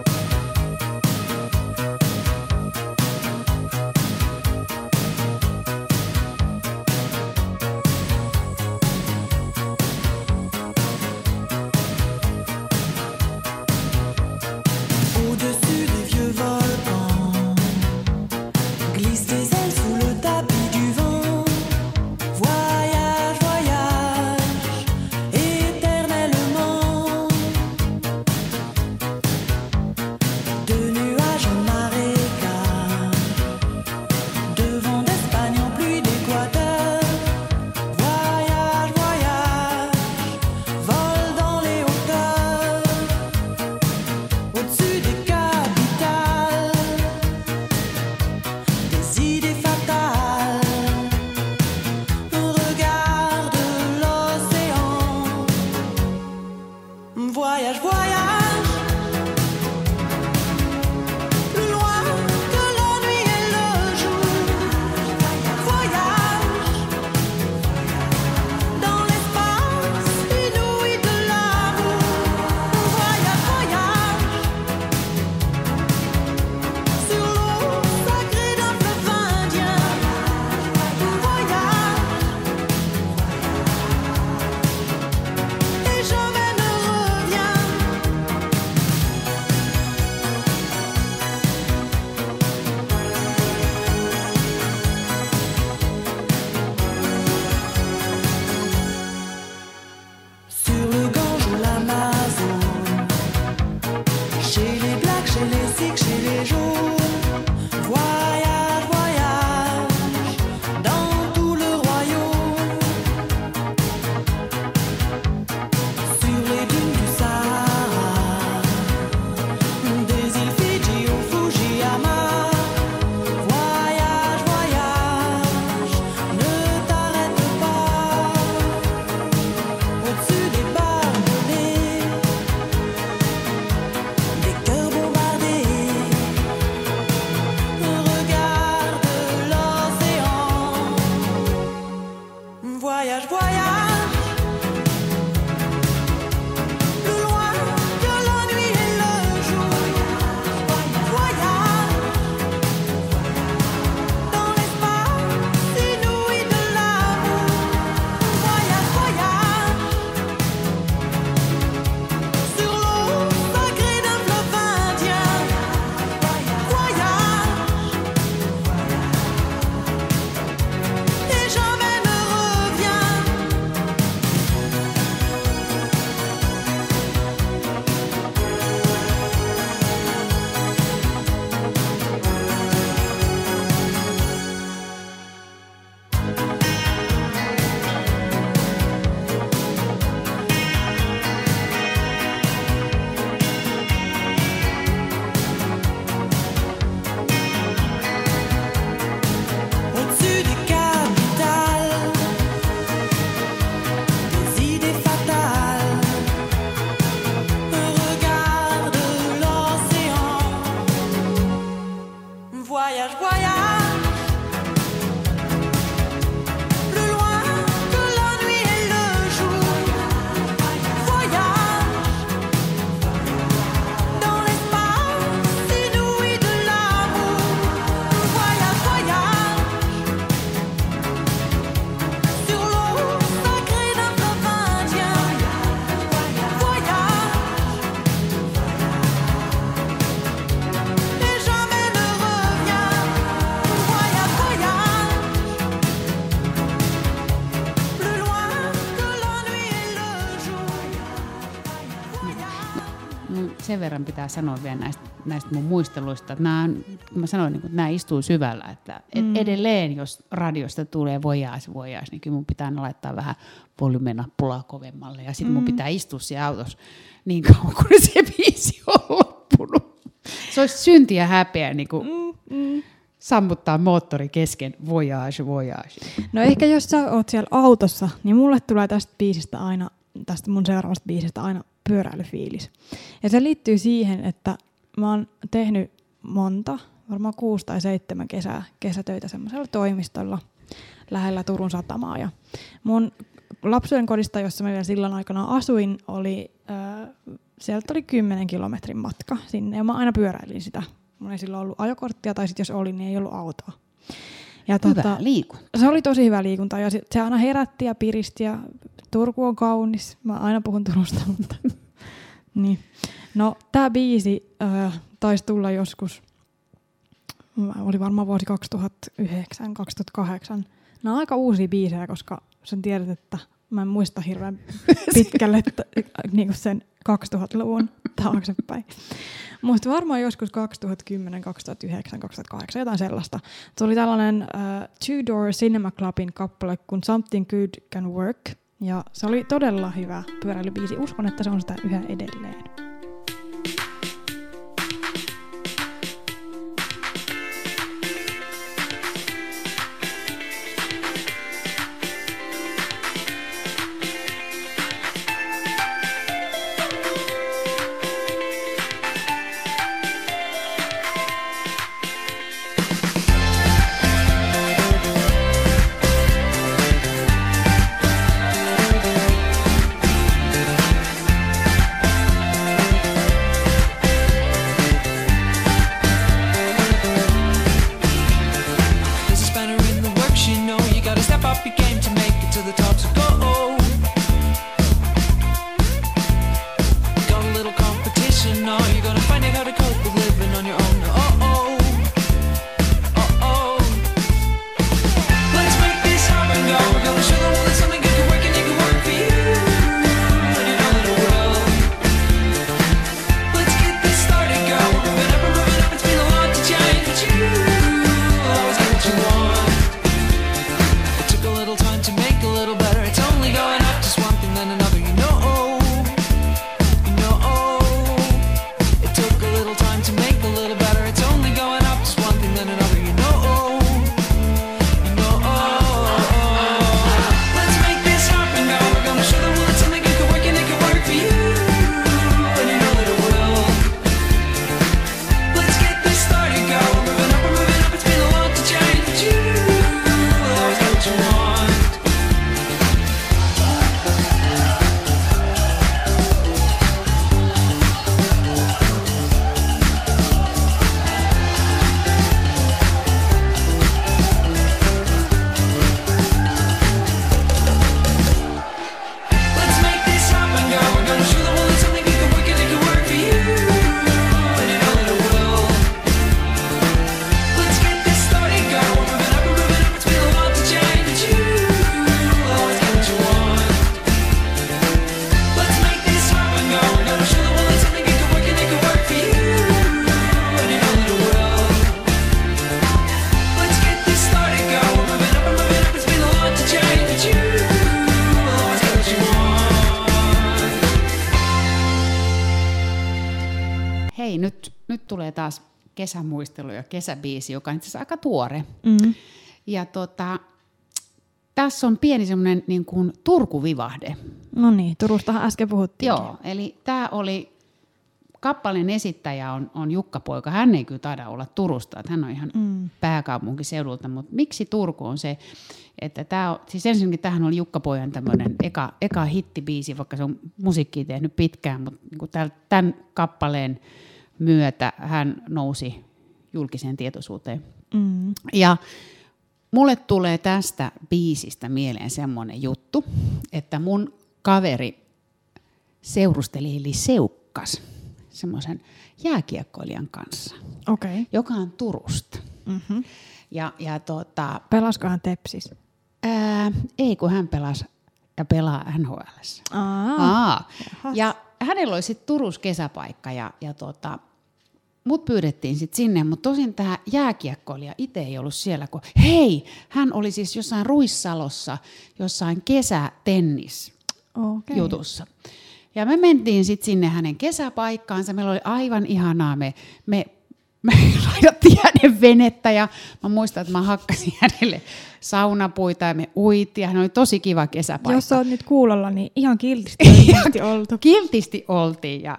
Sen verran pitää sanoa vielä näistä, näistä mun muisteluista, että nämä, mä sanoin, niin kuin, että nämä istuu syvällä, että mm. edelleen jos radiosta tulee vojaas, vojaas, niin kyllä mun pitää laittaa vähän volyymenappulaa kovemmalle ja sitten mun pitää istua siellä autossa niin kauan, kun se biisi on loppunut. Se olisi synti ja häpeä niin kuin mm, sammuttaa moottori kesken voyage, voyage. No ehkä jos sä oot siellä autossa, niin mulle tulee tästä biisistä aina, tästä mun seuraavasta biisistä aina pyöräilyfiilis. Ja se liittyy siihen, että mä oon tehnyt monta, varmaan kuusi tai seitsemän kesää, kesätöitä semmoisella toimistolla lähellä Turun satamaa. Ja mun lapsuuden kodista, jossa mä vielä silloin aikana asuin, oli, äh, sieltä oli 10 kilometrin matka sinne ja mä aina pyöräilin sitä. Mulla ei silloin ollut ajokorttia tai sitten jos oli, niin ei ollut autoa. Ja Hyvä liikunta. se oli tosi hyvä liikunta ja se, se aina herätti ja piristi ja Turku on kaunis. Mä aina puhun Turusta, (laughs) mutta niin. No tää biisi äh, taisi tulla joskus, mä- oli varmaan vuosi 2009, 2008. Nämä on aika uusia biisejä, koska sen tiedät, että mä en muista hirveän (laughs) pitkälle että, niin sen 2000-luvun taaksepäin. Mutta varmaan joskus 2010, 2009, 2008, jotain sellaista. Se oli tällainen uh, Two Door Cinema Clubin kappale kun Something Good Can Work. Ja se oli todella hyvä pyöräilybiisi. Uskon, että se on sitä yhä edelleen. Kesäbiisi, joka on itse asiassa aika tuore. Mm. Ja tota, tässä on pieni semmoinen niin kuin Turku-vivahde. No niin, Turustahan äsken puhuttiin. Joo, eli tämä oli kappaleen esittäjä on, on Jukka Poika. Hän ei kyllä taida olla Turusta, että hän on ihan mm. pääkaupunkiseudulta, mutta miksi Turku on se, että tämä on, siis ensinnäkin tähän oli Jukka Pojan tämmöinen eka, eka hittibiisi, vaikka se on musiikkia tehnyt pitkään, mutta niin kuin tämän kappaleen myötä hän nousi julkiseen tietoisuuteen. Mm. Ja mulle tulee tästä biisistä mieleen semmoinen juttu, että mun kaveri seurusteli eli seukkas semmoisen jääkiekkoilijan kanssa. Okay. joka on Turusta. Mm-hmm. Ja, ja tota, Pelaskohan Tepsis? ää, ei kun hän pelasi ja pelaa NHL. Aa. Aa. Ja hänellä oli sitten Turus kesäpaikka ja, ja tota, mut pyydettiin sitten sinne, mutta tosin tämä jääkiekkoilija itse ei ollut siellä, kun hei, hän oli siis jossain Ruissalossa, jossain kesätennis Okei. jutussa. Ja me mentiin sitten sinne hänen kesäpaikkaansa. Meillä oli aivan ihanaa. Me, me, me (laughs) laitettiin hänen venettä ja mä muistan, että mä hakkasin hänelle saunapuita ja me uitiin. Hän oli tosi kiva kesäpaikka. Jos sä oot nyt kuulolla, niin ihan kiltisti (laughs) on ilmeisesti oltu. Kiltisti oltiin ja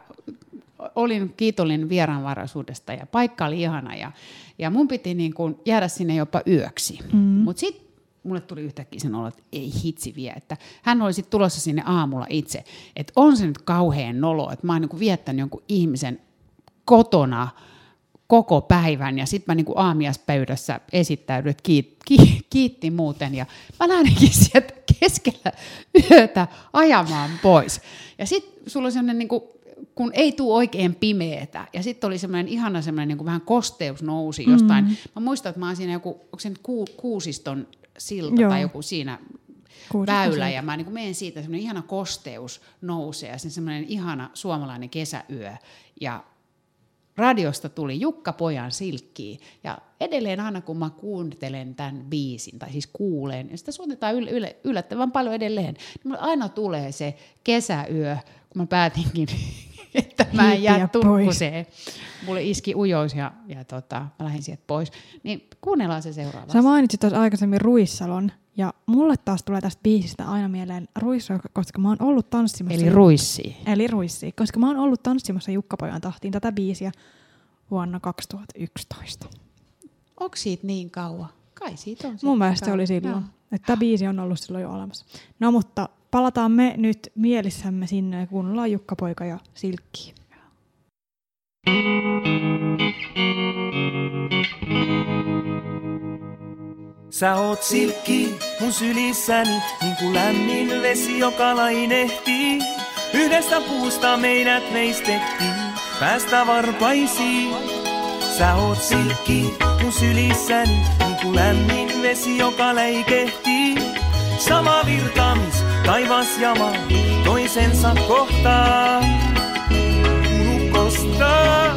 olin kiitollinen vieraanvaraisuudesta ja paikka oli ihana ja, ja mun piti niin kuin jäädä sinne jopa yöksi. Mm. Mutta sitten mulle tuli yhtäkkiä sen olo, että ei hitsi vie, että hän oli sitten tulossa sinne aamulla itse. Että on se nyt kauhean nolo, että mä oon niin viettänyt jonkun ihmisen kotona koko päivän ja sitten mä niin aamiaspöydässä esittäydyin, että kiit, ki, kiitti muuten ja mä lähdenkin (laughs) sieltä keskellä yötä ajamaan pois. Ja sitten sulla on sellainen niin kuin, kun ei tule oikein pimeetä. Ja sitten oli semmoinen ihana semmoinen niin kuin vähän kosteus nousi jostain. Mm. Mä muistan, että mä oon siinä joku, onko se nyt ku, Kuusiston silta Joo. tai joku siinä Kuusiston väylä. silta. Ja mä niin kuin menen siitä, semmoinen ihana kosteus nousee ja sen semmoinen ihana suomalainen kesäyö. Ja radiosta tuli Jukka Pojan silkkiä. Ja edelleen aina kun mä kuuntelen tämän biisin, tai siis kuulen, ja sitä soitetaan yl- yl- yllättävän paljon edelleen, niin mulle aina tulee se kesäyö, kun mä päätinkin, (laughs) että mä en jää. Turkuseen. Mulle iski ujous ja, ja tota, mä lähdin sieltä pois. Niin kuunnellaan se seuraavaksi. Sä mainitsit tuossa aikaisemmin Ruissalon, ja mulle taas tulee tästä biisistä aina mieleen Ruissalo, koska mä oon ollut tanssimassa. Eli ruissi. Eli Ruissi, koska mä oon ollut tanssimassa Jukkapojan tahtiin tätä biisiä vuonna 2011. Onko siitä niin kauan? Kai siitä on. Mun mielestä se oli silloin. Että tämä biisi on ollut silloin jo olemassa. No mutta palataan me nyt mielissämme sinne kuunnellaan Jukkapoika ja Silkki. Sä oot silkki mun sylissäni, niin kuin lämmin vesi, joka lainehtii. Yhdestä puusta meidät veistettiin, päästä varpaisiin. Sä oot silkki mun sylissäni, niin kuin lämmin vesi, joka läikehtii. Sama virtaamis, taivas ja maa, toisensa kohtaa. Ulkostaa.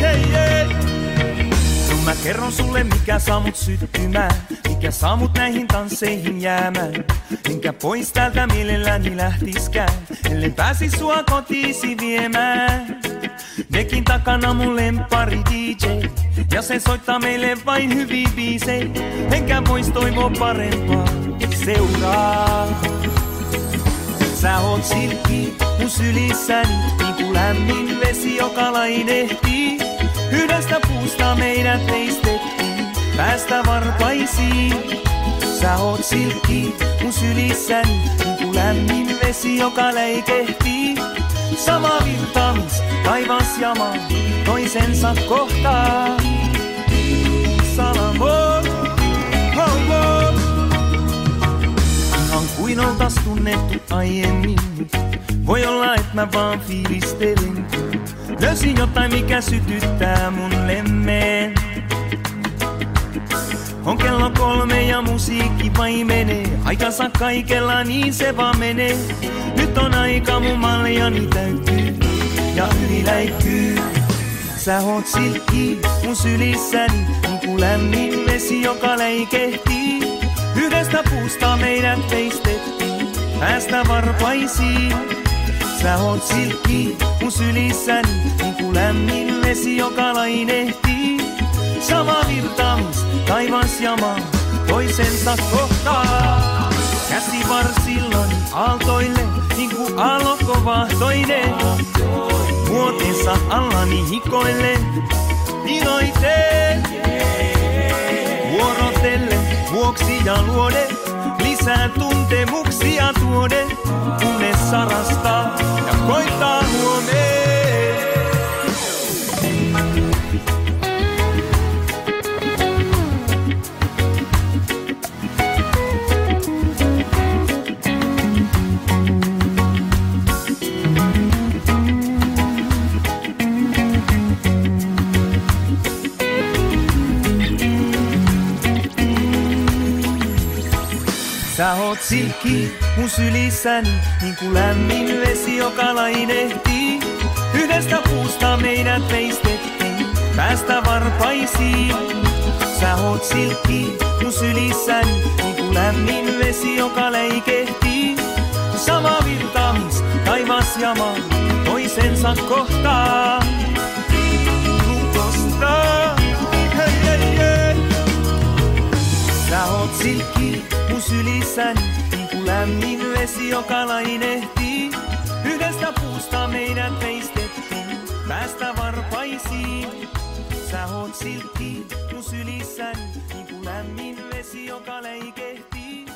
Hei, hei. Kun mä kerron sulle mikä saa mut syttymään Mikä saa mut näihin tansseihin jäämään Enkä pois täältä mielelläni lähtiskään Ellen pääsi sua kotiisi viemään Nekin takana mun lempari DJ Ja se soittaa meille vain hyviä biisejä Enkä vois toivoa parempaa Seuraa Sä oot silkki mun sylissäni, niin kuin lämmin vesi, joka lainehtii. Yhdestä puusta meidät veistettiin, päästä varpaisiin. Sä oot silkki mun sylissäni, niin kuin lämmin vesi, joka läikehtii. Sama virtaamis, taivas ja maa, toisensa kohtaa. Salamo, kuin oltas tunnettu aiemmin. Voi olla, et mä vaan fiilistelen. Löysin jotain, mikä sytyttää mun lemmeen. On kello kolme ja musiikki vaimenee. Aikansa kaikella, niin se vaan menee. Nyt on aika mun maljani täyttyy ja yliläikkyy. Sä oot silkki mun sylissäni, niin kuin lämmin vesi, joka läikehtii. Yhdestä puusta meidät veistettiin, päästä varpaisiin. Sä oot silkki mun sylissäni, niin kuin lämmin vesi, joka lainehtii. Sama virtaamis, taivas ja maa, toisensa kohtaa. Käsi varsillani aaltoille, niin kuin alokkovahtoinen. Vuotensa allani hikoille, iloiten. Vuorotelle vuoksi ja luode, lisää tuntemuksia tuode, kunnes sarastaa ja koittaa huomeen. Sä oot silkki mun sylissäni, niin kuin lämmin vesi, joka lainehtii. Yhdestä puusta meidät veistettiin, päästä varpaisiin. Sä oot silkki mun sylissäni, niin kuin lämmin vesi, joka leikehtii. Sama virtaus, taivas ja maa, toisensa kohtaa. Hei hei hei. Sä oot silkki mun sylissäni, niin lämmin vesi, joka lainehtii. Yhdestä puusta meidät veistettiin, päästä varpaisiin. Sä oot silkki mun sylissäni, niin kuin lämmin vesi, joka leikehtii.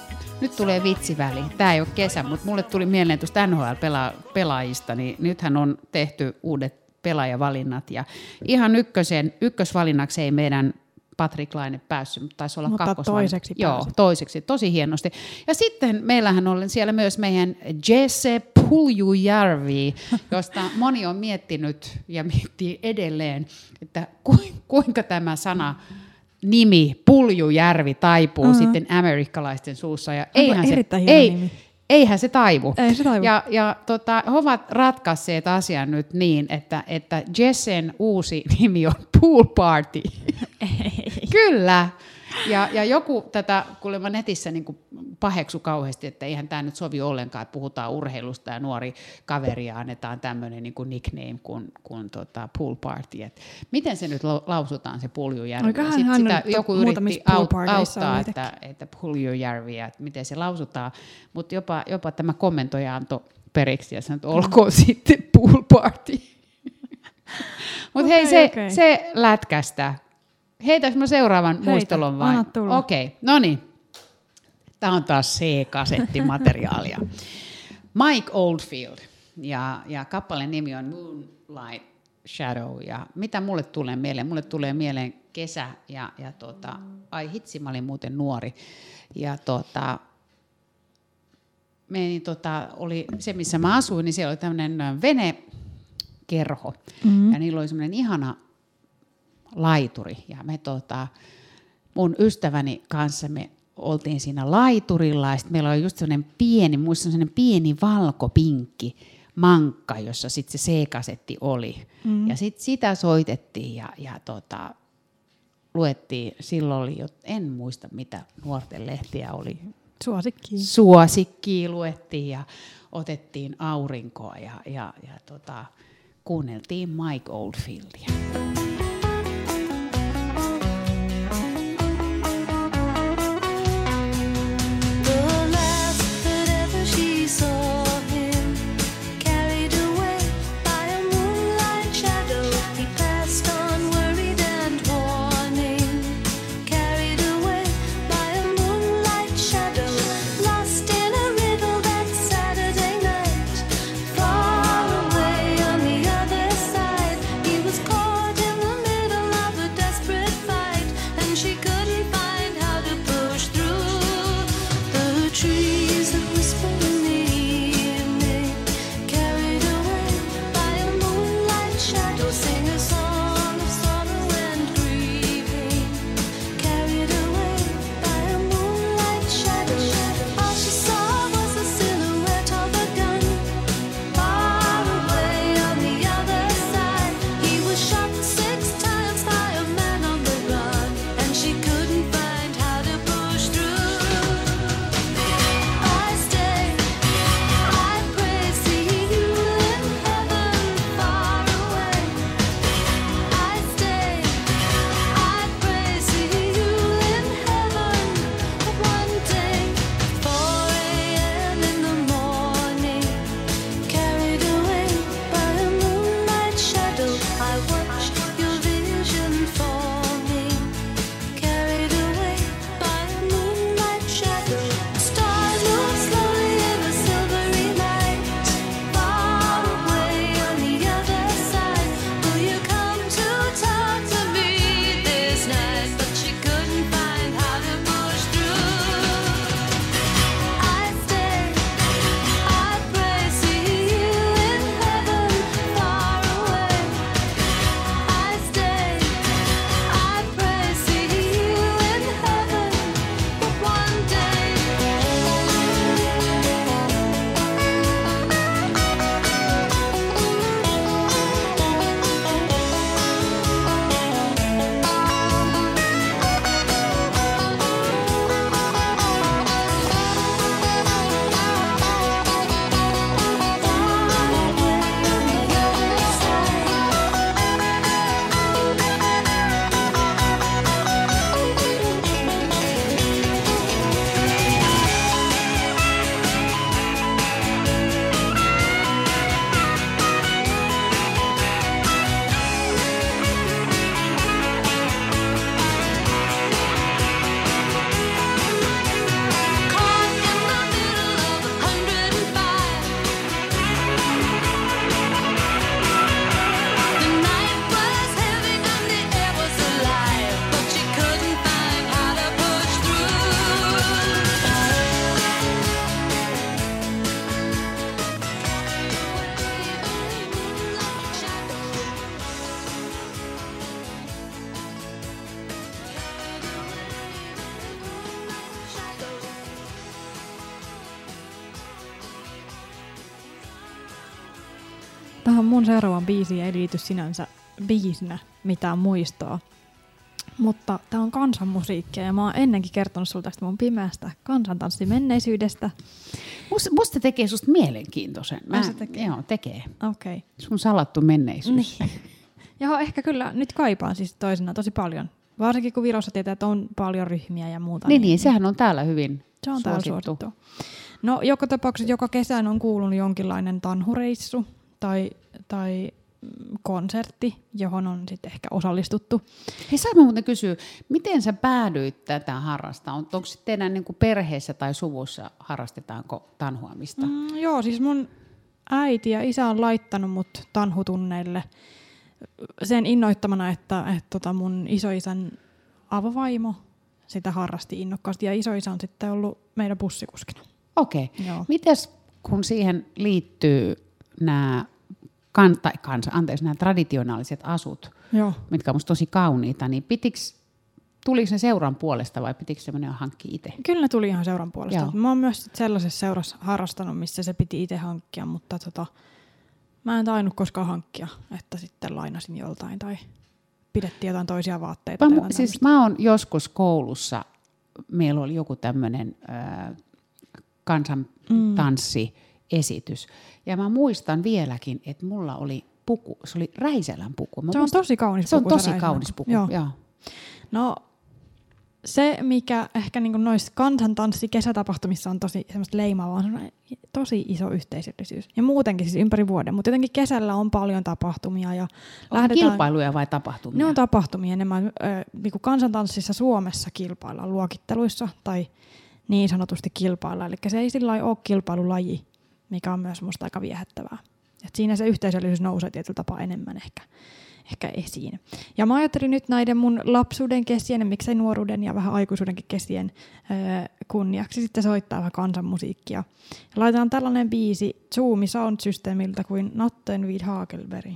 Nyt tulee vitsiväli. Tämä ei ole kesä, mutta mulle tuli mieleen tuosta NHL-pelaajista, niin nythän on tehty uudet pelaajavalinnat. Ja ihan ykkösen, ykkösvalinnaksi ei meidän Patrick Laine päässyt, mutta taisi olla Mutta toiseksi Joo, toiseksi, tosi hienosti. Ja sitten meillähän on siellä myös meidän Jesse Puljujärvi, (laughs) josta moni on miettinyt ja miettii edelleen, että ku- kuinka tämä sana nimi Puljujärvi taipuu Mhm. sitten amerikkalaisten suussa. Ja eihän se, ei, nimi. Eihän se taivu. Ei se taivu. Ja, ja tota, he ovat ratkaisseet asian nyt niin, että, että Jessen uusi nimi on Pool Party. (laughs) Kyllä. Ja, ja joku tätä kuulemma netissä niin kuin paheksu kauheasti, että eihän tämä nyt sovi ollenkaan, että puhutaan urheilusta ja nuori kaveri ja annetaan tämmöinen niin kuin nickname kuin, kuin tota pool party. Et miten se nyt lau- lausutaan se Puljujärvi? Oikeahan Sitten hän sitä joku yritti aut, auttaa, että, että Puljujärvi ja että miten se lausutaan, mutta jopa, jopa tämä kommentoija antoi periksi ja sanoi, että olkoon sitten pool party. (laughs) Mutta hei, Okei, se, okei. se lätkästä. Heitäks mä seuraavan Heitä, muistelon vai? Okei, no niin. Tämä on taas C-kasettimateriaalia. (laughs) Mike Oldfield ja, ja kappaleen nimi on Moonlight Shadow. Ja mitä mulle tulee mieleen? Mulle tulee mieleen kesä ja, ja tota, ai hitsi, mä olin muuten nuori. Ja tota, me, tota, oli se, missä mä asuin, niin siellä oli tämmöinen venekerho. Mm-hmm. Ja niillä oli semmoinen ihana laituri. Ja me tota, mun ystäväni kanssa me oltiin siinä laiturilla ja meillä oli just semmoinen pieni, muista semmoinen pieni valkopinkki mankka, jossa sitten se C-kasetti oli. Mm. Ja sitten sitä soitettiin ja, ja tota, luettiin, silloin oli jo, en muista mitä nuorten lehtiä oli, Suosikki. suosikkiä luettiin ja otettiin aurinkoa ja, ja, ja tota, kuunneltiin Mike Oldfieldia. Tähän mun seuraavan biisiin ei liity sinänsä biisinä mitään muistoa. Mutta tämä on kansanmusiikkia ja mä oon ennenkin kertonut sulle tästä mun pimeästä kansantanssi menneisyydestä. Musta, musta tekee susta mielenkiintoisen. Ai se tekee? Joo, tekee. Okei. Okay. Sun salattu menneisyys. Niin. (laughs) Joo, ehkä kyllä nyt kaipaan siis toisena tosi paljon. Varsinkin kun Virossa tietää, että on paljon ryhmiä ja muuta. Niin, niin, sehän on täällä hyvin se on täällä suosittu. suosittu. No joka tapauksessa joka kesän on kuulunut jonkinlainen tanhureissu tai, tai mm, konsertti, johon on sitten ehkä osallistuttu. Hei, saan mä muuten kysyä, miten sä päädyit tätä harrastaa? On- Onko teidän niin perheessä tai suvussa harrastetaanko tanhuamista? Mm. Mm, joo, siis mun äiti ja isä on laittanut mut tanhutunneille sen innoittamana, että, että tota mun isoisän avovaimo sitä harrasti innokkaasti ja isoisä on sitten ollut meidän bussikuskina. Okei. Okay. Joo. Mites kun siihen liittyy nämä kan, tai kansa, anteeksi, nämä traditionaaliset asut, Joo. mitkä on musta tosi kauniita, niin pitiks, tuliko ne seuran puolesta vai pitikö semmoinen hankkia itse? Kyllä ne tuli ihan seuran puolesta. Joo. Mä oon myös sit sellaisessa seurassa harrastanut, missä se piti itse hankkia, mutta tota, mä en tainnut koskaan hankkia, että sitten lainasin joltain tai pidettiin jotain toisia vaatteita. Mä, siis mä oon joskus koulussa, meillä oli joku tämmöinen äh, kansantanssiesitys. Ja mä muistan vieläkin, että mulla oli puku, se oli Räisälän puku. Mä Se on muistan- tosi kaunis Se on puku, tosi Räisälän kaunis puku. Joo. joo. No se, mikä ehkä niinku noissa kansantanssi kesätapahtumissa on tosi semmoista leimaavaa, on tosi iso yhteisöllisyys. Ja muutenkin siis ympäri vuoden, mutta jotenkin kesällä on paljon tapahtumia ja Onko lähdetään... kilpailuja vai tapahtumia? Ne on tapahtumia enemmän. Niin kuin kansantanssissa Suomessa kilpaillaan luokitteluissa tai niin sanotusti kilpaillaan. Eli se ei sillä ole kilpailulaji, mikä on myös musta aika viehättävää. Et siinä se yhteisöllisyys nousee tietyllä tapaa enemmän ehkä, ehkä esiin. Ja mä ajattelin nyt näiden mun lapsuuden kesien, miksei nuoruuden ja vähän aikuisuudenkin kesien ö, kunniaksi sitten soittaa vähän kansanmusiikkia. Ja laitetaan tällainen biisi Zoomi Sound Systemiltä kuin Natten vid Hagelberg.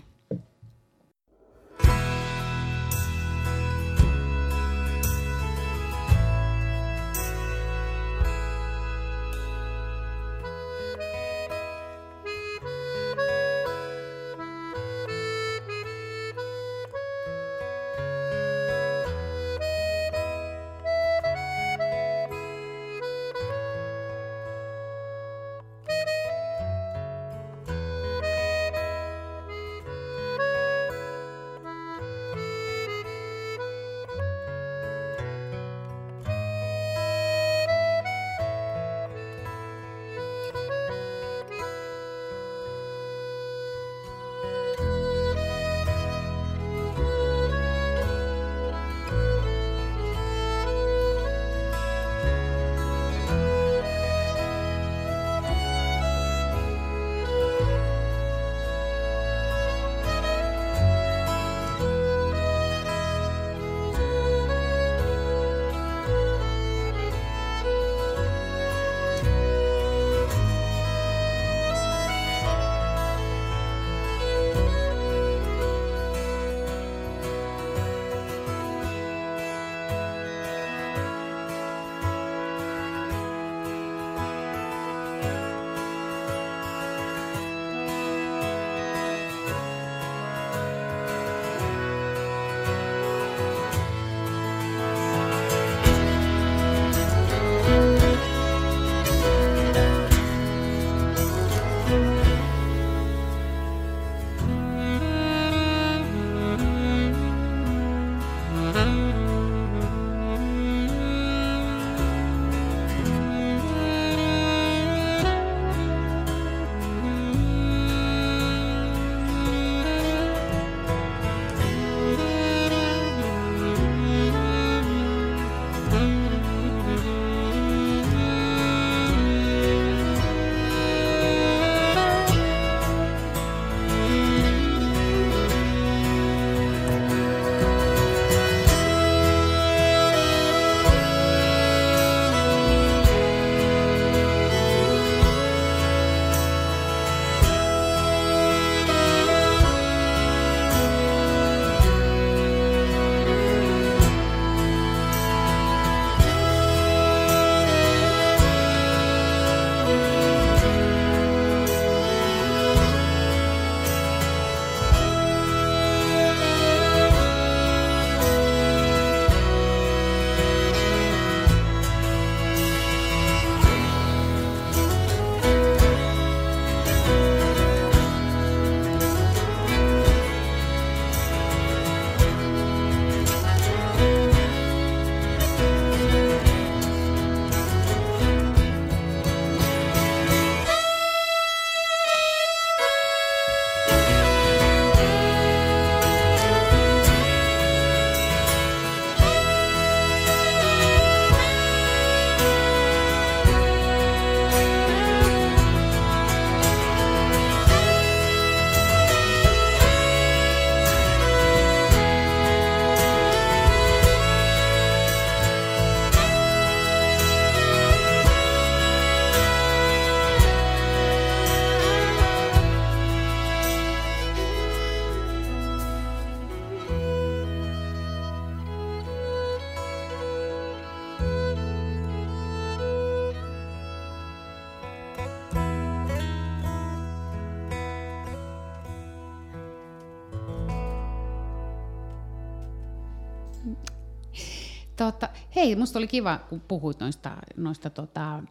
Hei, musta oli kiva, kun puhuit noista, noista tota,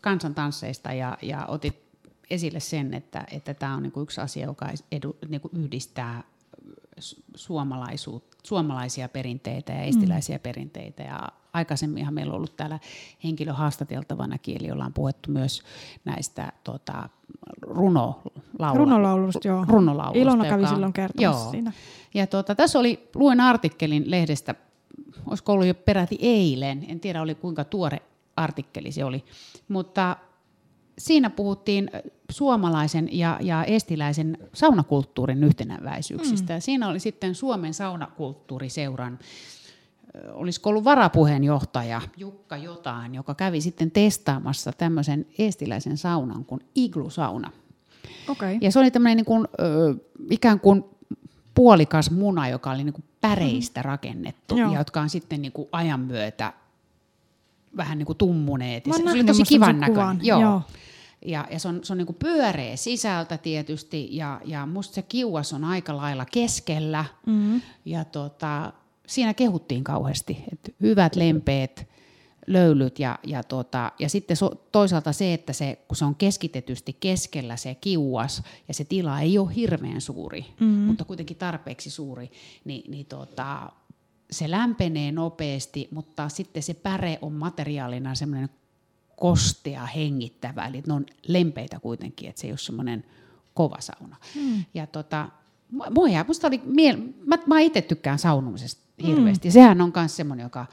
kansantansseista ja, ja otit esille sen, että että tämä on niinku yksi asia, joka edu, niinku yhdistää su- suomalaisuut, suomalaisia perinteitä ja estiläisiä mm. perinteitä. Ja aikaisemminhan meillä on ollut täällä henkilö haastateltavana kieli, jolla on puhuttu myös näistä tota, runolaulu- Runolaulusta, joo. runolaulusta, Ilona kävi joka silloin kertomassa joo. siinä. Ja tuota, tässä oli, luen artikkelin lehdestä, olisiko ollut jo peräti eilen, en tiedä oli kuinka tuore artikkeli se oli, mutta siinä puhuttiin suomalaisen ja, ja estiläisen saunakulttuurin yhtenäväisyyksistä. Mm. Ja siinä oli sitten Suomen saunakulttuuriseuran, olisiko ollut varapuheenjohtaja Jukka Jotain, joka kävi sitten testaamassa tämmöisen estiläisen saunan kuin iglusauna. Okei. Ja se oli tämmöinen niin kuin, ikään kuin puolikas muna, joka oli niin kuin päreistä rakennettu, Joo. ja jotka on sitten niin kuin ajan myötä vähän niin kuin tummuneet. Ja se, se oli tosi kivan näköinen. kuvan, Joo. joo. Ja, ja se on, se on niin kuin pyöreä sisältä tietysti, ja, ja musta se kiuas on aika lailla keskellä. Mm. Ja tota, siinä kehuttiin kauheasti, että hyvät lempeät löylyt ja, ja, tota, ja sitten so, toisaalta se, että se, kun se on keskitetysti keskellä se kiuas ja se tila ei ole hirveän suuri, mm. mutta kuitenkin tarpeeksi suuri, niin, niin tota, se lämpenee nopeasti, mutta sitten se päre on materiaalina semmoinen kostea, hengittävä, eli ne on lempeitä kuitenkin, että se ei ole semmoinen kova sauna. Mm. Ja tota, mua- musta oli miel- mä, mä itse tykkään saunomisesta hirveästi. Mm. Sehän on myös semmoinen, joka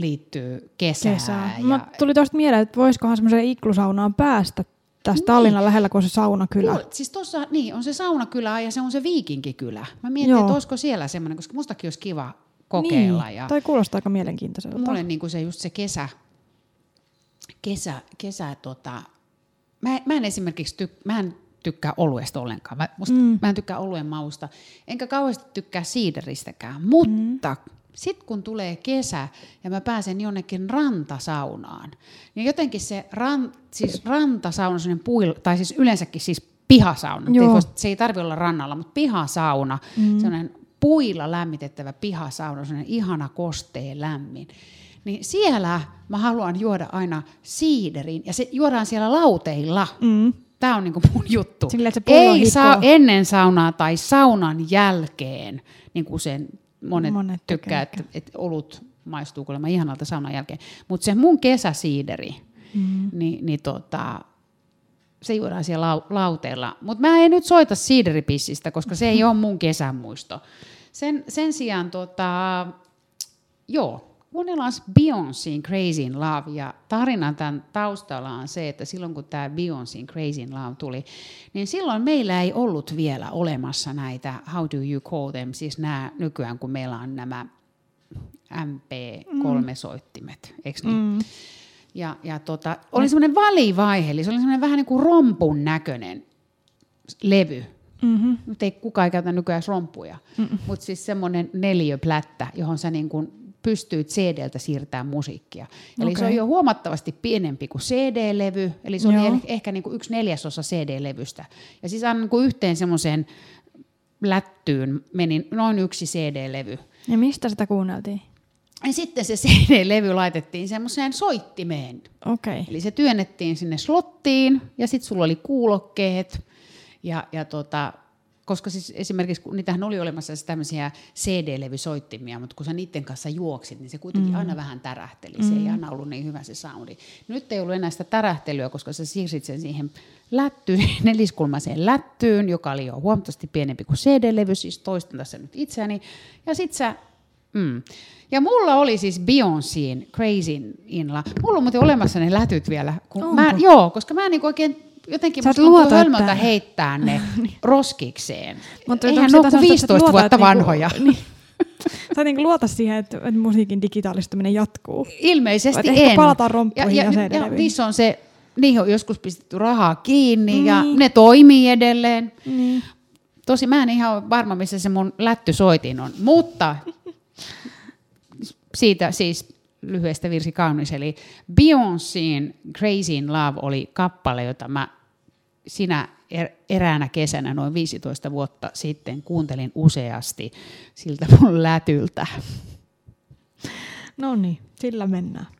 liittyy kesään. Kesää. Ja, Mä tuli tuosta mieleen, että voisikohan semmoiseen iklusaunaan päästä tästä niin. Tallinnan lähellä, kun on se saunakylä. Joo, siis tuossa niin, on se saunakylä ja se on se viikinkikylä. Mä mietin, Joo. että olisiko siellä semmoinen, koska mustakin olisi kiva kokeilla. Niin. Ja Toi kuulostaa aika mielenkiintoiselta. mulle niin kuin se just se kesä, kesä, kesä tota, mä, mä en esimerkiksi tyk, mä en tykkää oluesta ollenkaan. Mä, musta, mm. mä en tykkää oluen mausta. Enkä kauheasti tykkää siideristäkään. Mutta mm. Sitten kun tulee kesä ja mä pääsen jonnekin rantasaunaan, niin jotenkin se ran, siis rantasauna, puil, tai siis yleensäkin siis pihasauna. Joo. Se ei tarvitse olla rannalla, mutta pihasauna, mm. sellainen puilla lämmitettävä pihasauna, sellainen ihana kosteen lämmin. Niin siellä mä haluan juoda aina siiderin, ja se juodaan siellä lauteilla. Mm. Tämä on niinku mun juttu. Silleen, että se Ei saa ennen saunaa tai saunan jälkeen, niin kuin sen monet, Monet tykkää. että, että olut maistuu kuulemma ihanalta saunan jälkeen. Mutta se mun kesäsiideri, mm. niin, niin tota, se juodaan siellä lau- lauteella. Mutta mä en nyt soita siideripissistä, koska se ei (laughs) ole mun kesämuisto. Sen, sen sijaan, tota, joo, kuunnellaan Beyoncéin Crazy in Love. Ja tarinan tämän taustalla on se, että silloin kun tämä Beyoncéin Crazy in Love tuli, niin silloin meillä ei ollut vielä olemassa näitä How do you call them, siis nämä nykyään kun meillä on nämä MP3-soittimet, eikö niin? Mm. Ja, ja tota, oli semmoinen välivaihe, eli se oli semmoinen vähän niin kuin rompun näköinen levy. Mm-hmm. Nyt ei kukaan ei käytä nykyään rompuja, mutta siis semmoinen neliöplättä, johon sä niin kuin pystyit CD-ltä siirtämään musiikkia. Eli se Okei. on jo huomattavasti pienempi kuin CD-levy, eli se oli Joo. eh- ehkä niin kuin yksi neljäsosa CD-levystä. Ja siis aina niin kuin yhteen semmoiseen lättyyn meni noin yksi CD-levy. Ja mistä sitä kuunneltiin? Ja sitten se CD-levy laitettiin semmoiseen soittimeen. Okei. Eli se työnnettiin sinne slottiin ja sitten sulla oli kuulokkeet. Ja, ja tota, koska siis esimerkiksi, kun niitähän oli olemassa siis tämmöisiä CD-levysoittimia, mutta kun sä niiden kanssa juoksit, niin se kuitenkin mm. aina vähän tärähteli. Se ei aina ollut niin hyvä se soundi. Nyt ei ollut enää sitä tärähtelyä, koska sä siirsit sen siihen lättyyn, (laughs) neliskulmaiseen lättyyn, joka oli jo huomattavasti pienempi kuin CD-levy, siis toistan tässä nyt itseäni. Ja sit sä Mm. Ja mulla oli siis Beyoncéin Crazy in Love. Mulla on muuten olemassa ne lätyt vielä. Kun mä, joo, koska mä en niin oikein jotenkin musta tuntuu luota, hölmöltä että- heittää ne (laughs) roskikseen. Mutta Eihän ne ole kuin semmoista, että 15 luotat, vuotta niinku- vanhoja. (laughs) Niin. Sä niinku luota siihen, että, että musiikin digitaalistuminen jatkuu. Ilmeisesti Vai en. palataan romppuihin ja ja, ja, CD-levyihin. niissä on se, niihin on joskus pistetty rahaa kiinni niin. ja Niin. ne toimii edelleen. Niin. Tosi mä en ihan ole varma, missä se mun lättysoitin on, mutta siitä siis lyhyestä virsi kaunis, eli Beyoncéin Crazy in Love oli kappale, jota mä sinä er-, eräänä kesänä noin 15 vuotta sitten kuuntelin useasti siltä mun lätyltä. No niin, sillä mennään.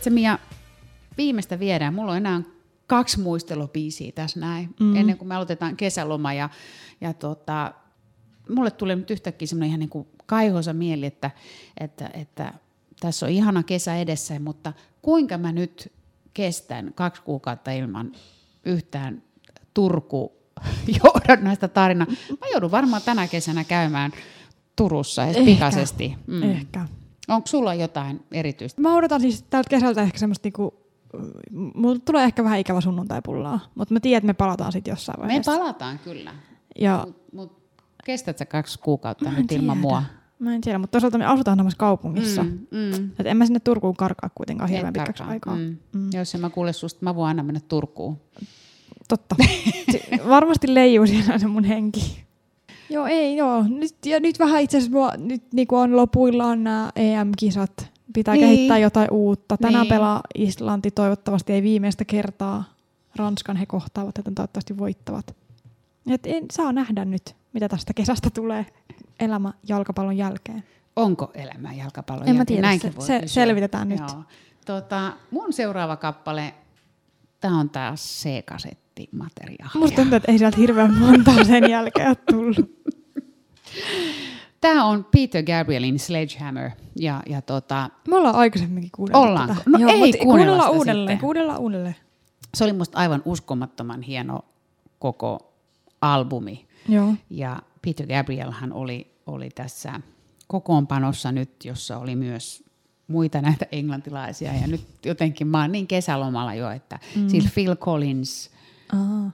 Tiedätkö Mia, viimeistä viedään. Mulla on enää kaksi muistelupiisiä tässä näin, mm. ennen kuin me aloitetaan kesäloma. Ja, ja tota, mulle tulee nyt yhtäkkiä semmoinen ihan niin kuin kaihoisa mieli, että, että, että tässä on ihana kesä edessä, mutta kuinka mä nyt kestän kaksi kuukautta ilman yhtään Turku (laughs) johdannaista tarinaa. Mä joudun varmaan tänä kesänä käymään Turussa ehkä, pikaisesti. Mm. Ehkä. Onko sulla jotain erityistä? Mä odotan siis tältä kesältä ehkä semmoista niinku äh, mulla tulee ehkä vähän ikävä sunnuntaipullaa, mutta mä tiedän, että me palataan sitten jossain vaiheessa. Me palataan kyllä. Ja... Mut, mut kestät sä kaksi kuukautta nyt ilman mua? Mä en tiedä, mutta toisaalta me asutaan samassa kaupungissa. Mm, mm. Et en mä sinne Turkuun karkaa kuitenkaan hirveän pitkäksi aikaa. Mm. Mm. Jos en mä kuule susta, mä voin aina mennä Turkuun. Totta. (laughs) Varmasti leijuu siinä se mun henki. Joo, ei joo. Nyt, ja nyt vähän itse asiassa nyt niin kuin on lopuillaan nämä EM-kisat. Pitää niin. kehittää jotain uutta. Tänään niin. pelaa Islanti, toivottavasti ei viimeistä kertaa. Ranskan he kohtaavat, joten toivottavasti voittavat. Et en, saa nähdä nyt, mitä tästä kesästä tulee elämä jalkapallon jälkeen. Onko elämä jalkapallon en jälkeen? En mä tiedä, Näinkin se, se selvitetään nyt. Joo. Tota, mun seuraava kappale, tämä on taas se kasetti C-kasettimateriaalia. Musta tuntuu, että ei sieltä hirveän montaa sen jälkeen ole tullut. Tämä on Peter Gabrielin Sledgehammer. Ja, ja tota, Me ollaan aikaisemminkin kuunneltu Ollaanko? tätä. No ei mut kuunnella uudelleen, sitten. kuunnellaan uudelleen. se oli musta aivan uskomattoman hieno koko albumi. Joo. Ja Peter Gabrielhan oli, oli tässä kokoonpanossa nyt, jossa oli myös muita näitä englantilaisia. Ja nyt jotenkin mä oon niin kesälomalla jo, että mm. sillä Phil Collins, Aa.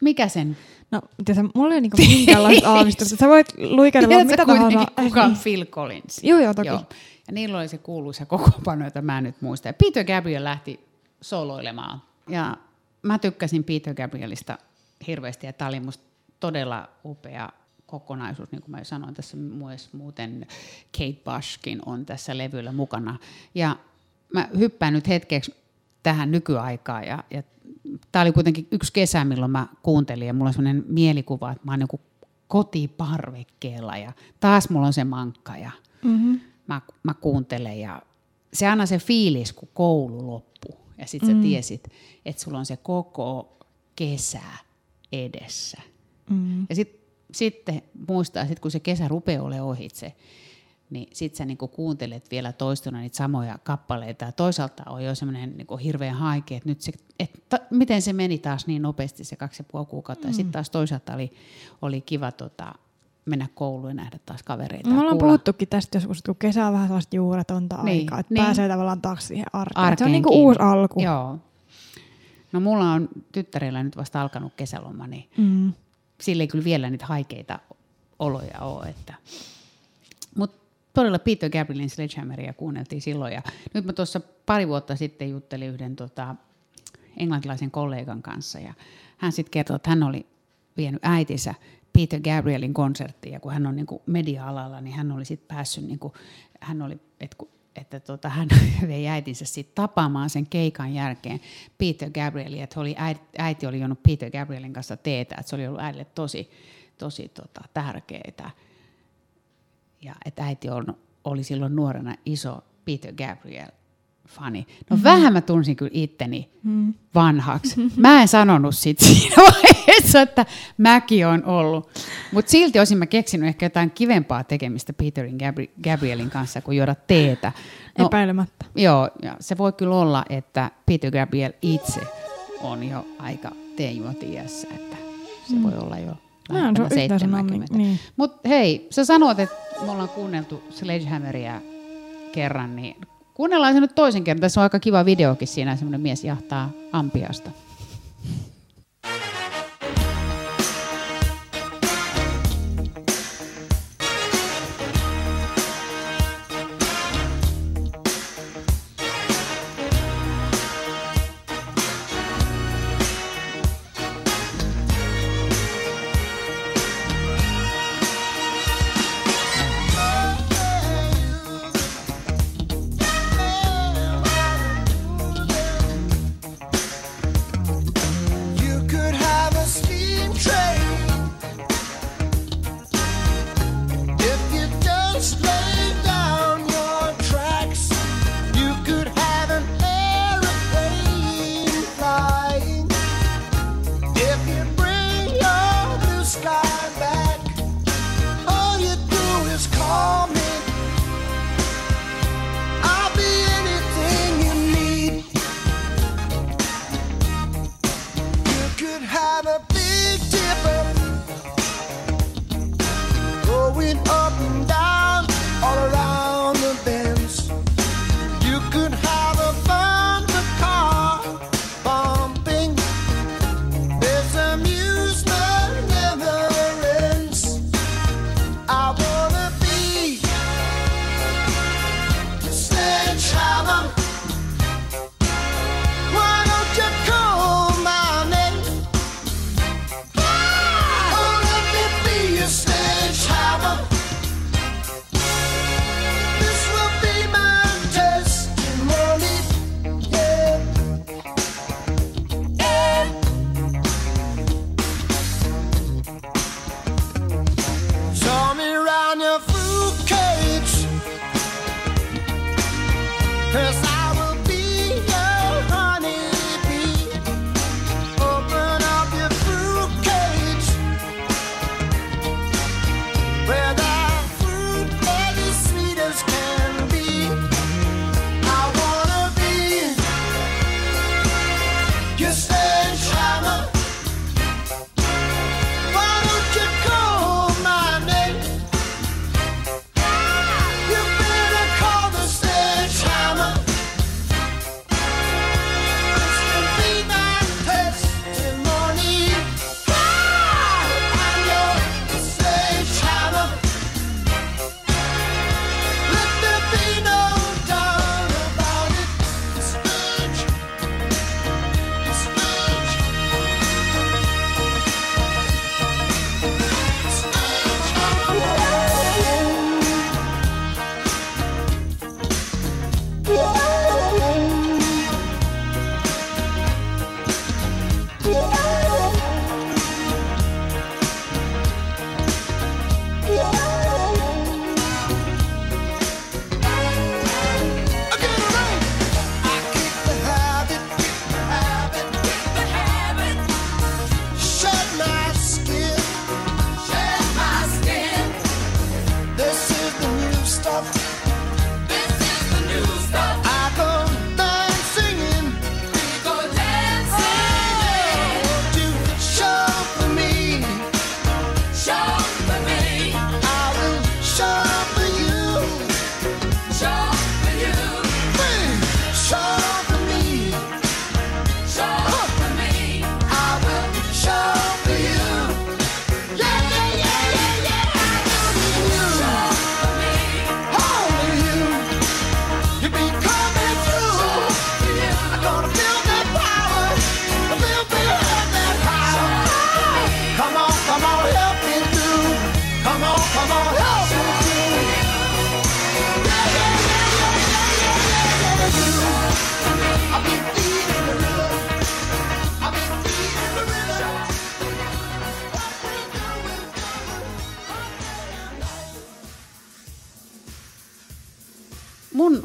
mikä sen? No, tiedätkö, mulla ei niinku minkäänlaista (laughs) aavistusta. Sä voit luikadella Tiedätkö mitä tahansa. Kuka on Phil Collins? Joo, joo, toki. Ja niillä oli se kuuluisa kokoonpano, jota mä en nyt muista. Ja Peter Gabriel lähti soloilemaan. Ja mä tykkäsin Peter Gabrielista hirveästi, ja tämä oli musta todella upea kokonaisuus, niin kuin mä jo sanoin, tässä myös muuten Kate Bushkin on tässä levyllä mukana. Ja mä hyppään nyt hetkeksi tähän nykyaikaan, ja, ja tämä oli kuitenkin yksi kesä, milloin mä kuuntelin, ja mulla on sellainen mielikuva, että mä oon joku kotiparvekkeella, ja taas mulla on se mankka, ja mm-hmm. mä, mä kuuntelen, ja se aina se fiilis, kun koulu loppuu, ja sit sä tiesit, että sulla on se koko kesä edessä. Mm. Ja sit, sitten muistaa, sit kun se kesä rupeaa olemaan ohitse, niin sit sä niinku kuuntelet vielä toistuna niitä samoja kappaleita. Ja toisaalta on jo semmoinen niinku hirveän haikea, että nyt se, et, ta, miten se meni taas niin nopeasti se kaksi ja puoli kuukautta. Mm. Ja sitten taas toisaalta oli, oli kiva tota, mennä kouluun ja nähdä taas kavereita. Me ollaan puhuttukin tästä joskus, kun kesä on vähän sellaista juuretonta Niin, aikaa, että niin. pääsee tavallaan taas siihen arkeen. Se on arkeen niinku uusi alku. Joo. No mulla on tyttärellä nyt vasta alkanut kesäloma, niin Mm. sillä ei kyllä vielä niitä haikeita oloja ole. Että. Todella Peter Gabrielin Sledgehammeria kuunneltiin silloin. Ja nyt mä tuossa pari vuotta sitten juttelin yhden tota, englantilaisen kollegan kanssa. Ja hän sitten kertoi, että hän oli vienyt äitinsä Peter Gabrielin konserttiin. Ja kun hän on niinku media-alalla, niin hän oli sitten päässyt, niinku, hän oli, et kun, että tota, hän (laughs) vei äitinsä sitten tapaamaan sen keikan jälkeen Peter Gabrielia, että oli, äiti, äiti oli juonut Peter Gabrielin kanssa teetä, että se oli ollut äidille tosi, tosi tota, tärkeää. Ja että äiti on, oli silloin nuorena iso Peter Gabriel fani. No mm. vähän mä tunsin kyllä itteni mm. vanhaksi. (laughs) Mä en sanonut sit (laughs) siinä vaiheessa, että mäkin on ollut. Mutta silti olisin mä keksinyt ehkä jotain kivempaa tekemistä Peterin Gabri- Gabrielin kanssa kuin juoda teetä. No, Epäilemättä. Joo, ja se voi kyllä olla, että Peter Gabriel itse on jo aika teenjuotiässä, että se mm. voi olla jo En, se on lähempänä yhtään 70. niin. Mutta hei, sä sanoit, että me ollaan kuunneltu Sledgehammeria kerran, niin kuunnellaan se nyt toisen kerran. Tässä on aika kiva videokin siinä, semmoinen mies jahtaa ampiasta.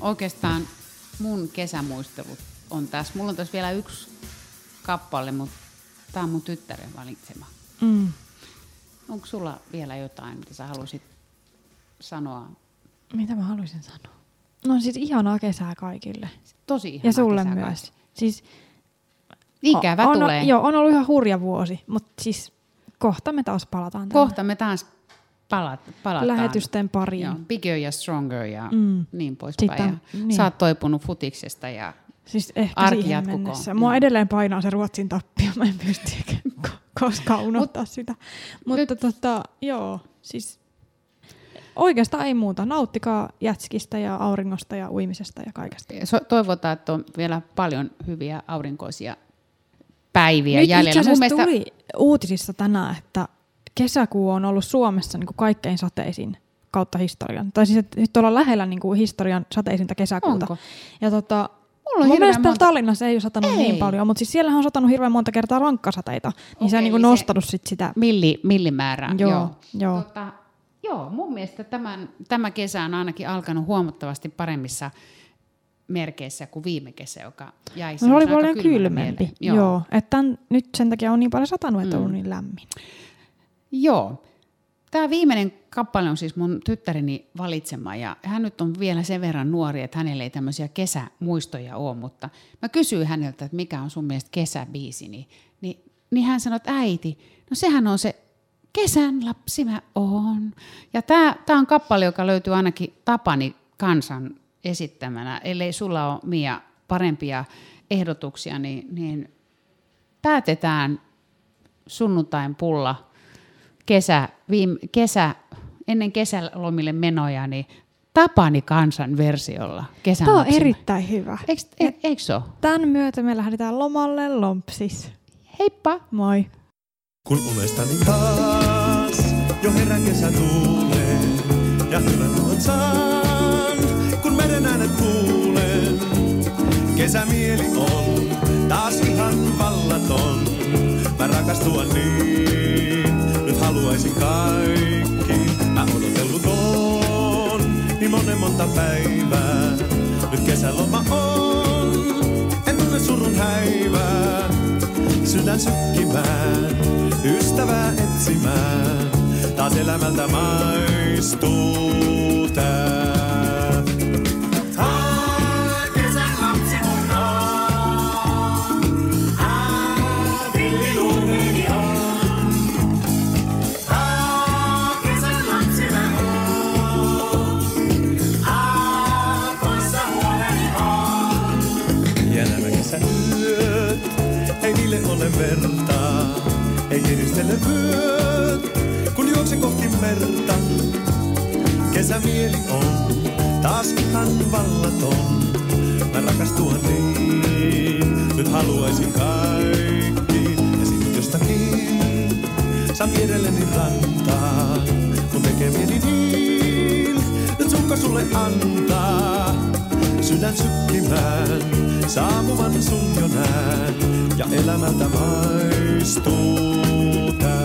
Oikeastaan, mun kesämuistelut on tässä. Mulla on tässä vielä yksi kappale, mutta tämä on mun tyttären valitsema. Mm. Onko sulla vielä jotain, mitä sä haluaisit sanoa? Mitä mä haluaisin sanoa? No siis ihanaa kesää kaikille. Tosi ihanaa Ja sulle kesää myös. kaikille. Siis Ikävä on, tulee. Joo, on ollut ihan hurja vuosi, mutta siis kohta me taas palataan tänne. Kohta me taas palat, palataan. lähetysten pariin. Joo, bigger ja stronger ja Mm. niin poispäin. Sitten, ja niin. Sä oot toipunut futiksesta ja Siis ehkä Arki siihen jatkukoon. mennessä. Mua Joo. edelleen painaa se Ruotsin tappio. Mä en pysty koskaan unohtaa sitä. Mutta tota, joo, siis oikeastaan ei muuta. Nauttikaa jätskistä ja auringosta ja uimisesta ja kaikesta. so, toivotaan, että on vielä paljon hyviä aurinkoisia päiviä Nyt jäljellä. Mun asiassa mielestä tuli uutisissa tänään, että kesäkuu on ollut Suomessa niin kuin kaikkein sateisin kautta historian. Tai siis, että nyt ollaan lähellä niin kuin historian sateisinta kesäkuuta. Onko? Ja tota, Mulla on mun mielestä monta- Tallinnassa ei ole satanut Ei. niin paljon, mutta siis siellähän on satanut hirveän monta kertaa rankkasateita. Niin se on niin kuin se- nostanut sit sitä. milli, millimäärää. Joo, joo. joo. Tota, joo, mun mielestä tämän, tämä kesä on ainakin alkanut huomattavasti paremmissa merkeissä kuin viime kesä, joka jäi No, se oli paljon kylmempi. mieleen. Joo. Joo. Että nyt sen takia on niin paljon satanut, että on ollut niin lämmin. Joo. Tämä viimeinen kappale on siis mun tyttäreni valitsema ja hän nyt on vielä sen verran nuori, että hänellä ei tämmöisiä kesämuistoja ole, mutta mä kysyin häneltä, että mikä on sun mielestä kesäbiisi, niin, niin, niin hän sanoi, että äiti, no sehän on se kesän lapsi mä oon. Ja tämä on kappale, joka löytyy ainakin Tapani kansan esittämänä, ellei sulla ole Mia parempia ehdotuksia, niin, niin päätetään sunnuntain pulla kesä, viime, kesä, ennen kesälomille menoja, niin Tapani kansan versiolla kesän Tämä on erittäin hyvä. Eikö, e, eikö se ole? Tämän myötä me lähdetään lomalle lompsis. Heippa! Moi. Kun unestani taas jo herän kesä tulee ja hyvän olon saan, kun meren äänet kuulen. Kesämieli on taas ihan vallaton, mä rakastua niin, haluaisin kaikki. Mä odotellut on niin monen monta päivää, nyt kesäloma on, en tunne surun häivää sydän sykkimään, ystävää etsimään. Taas elämältä maistuu tää. Ei kiristele vyöt, kun juoksen kohti merta. Kesämieli on taas ihan vallaton. Mä rakastua niin, nyt haluaisin kaikki. Ja sit jostakin saan vierelleni rantaa. Mun tekee mieli niin, nyt sukka sulle antaa. Sydän sykkimään, saapuvan sun jo näen. Ja elämältä maistuu tää.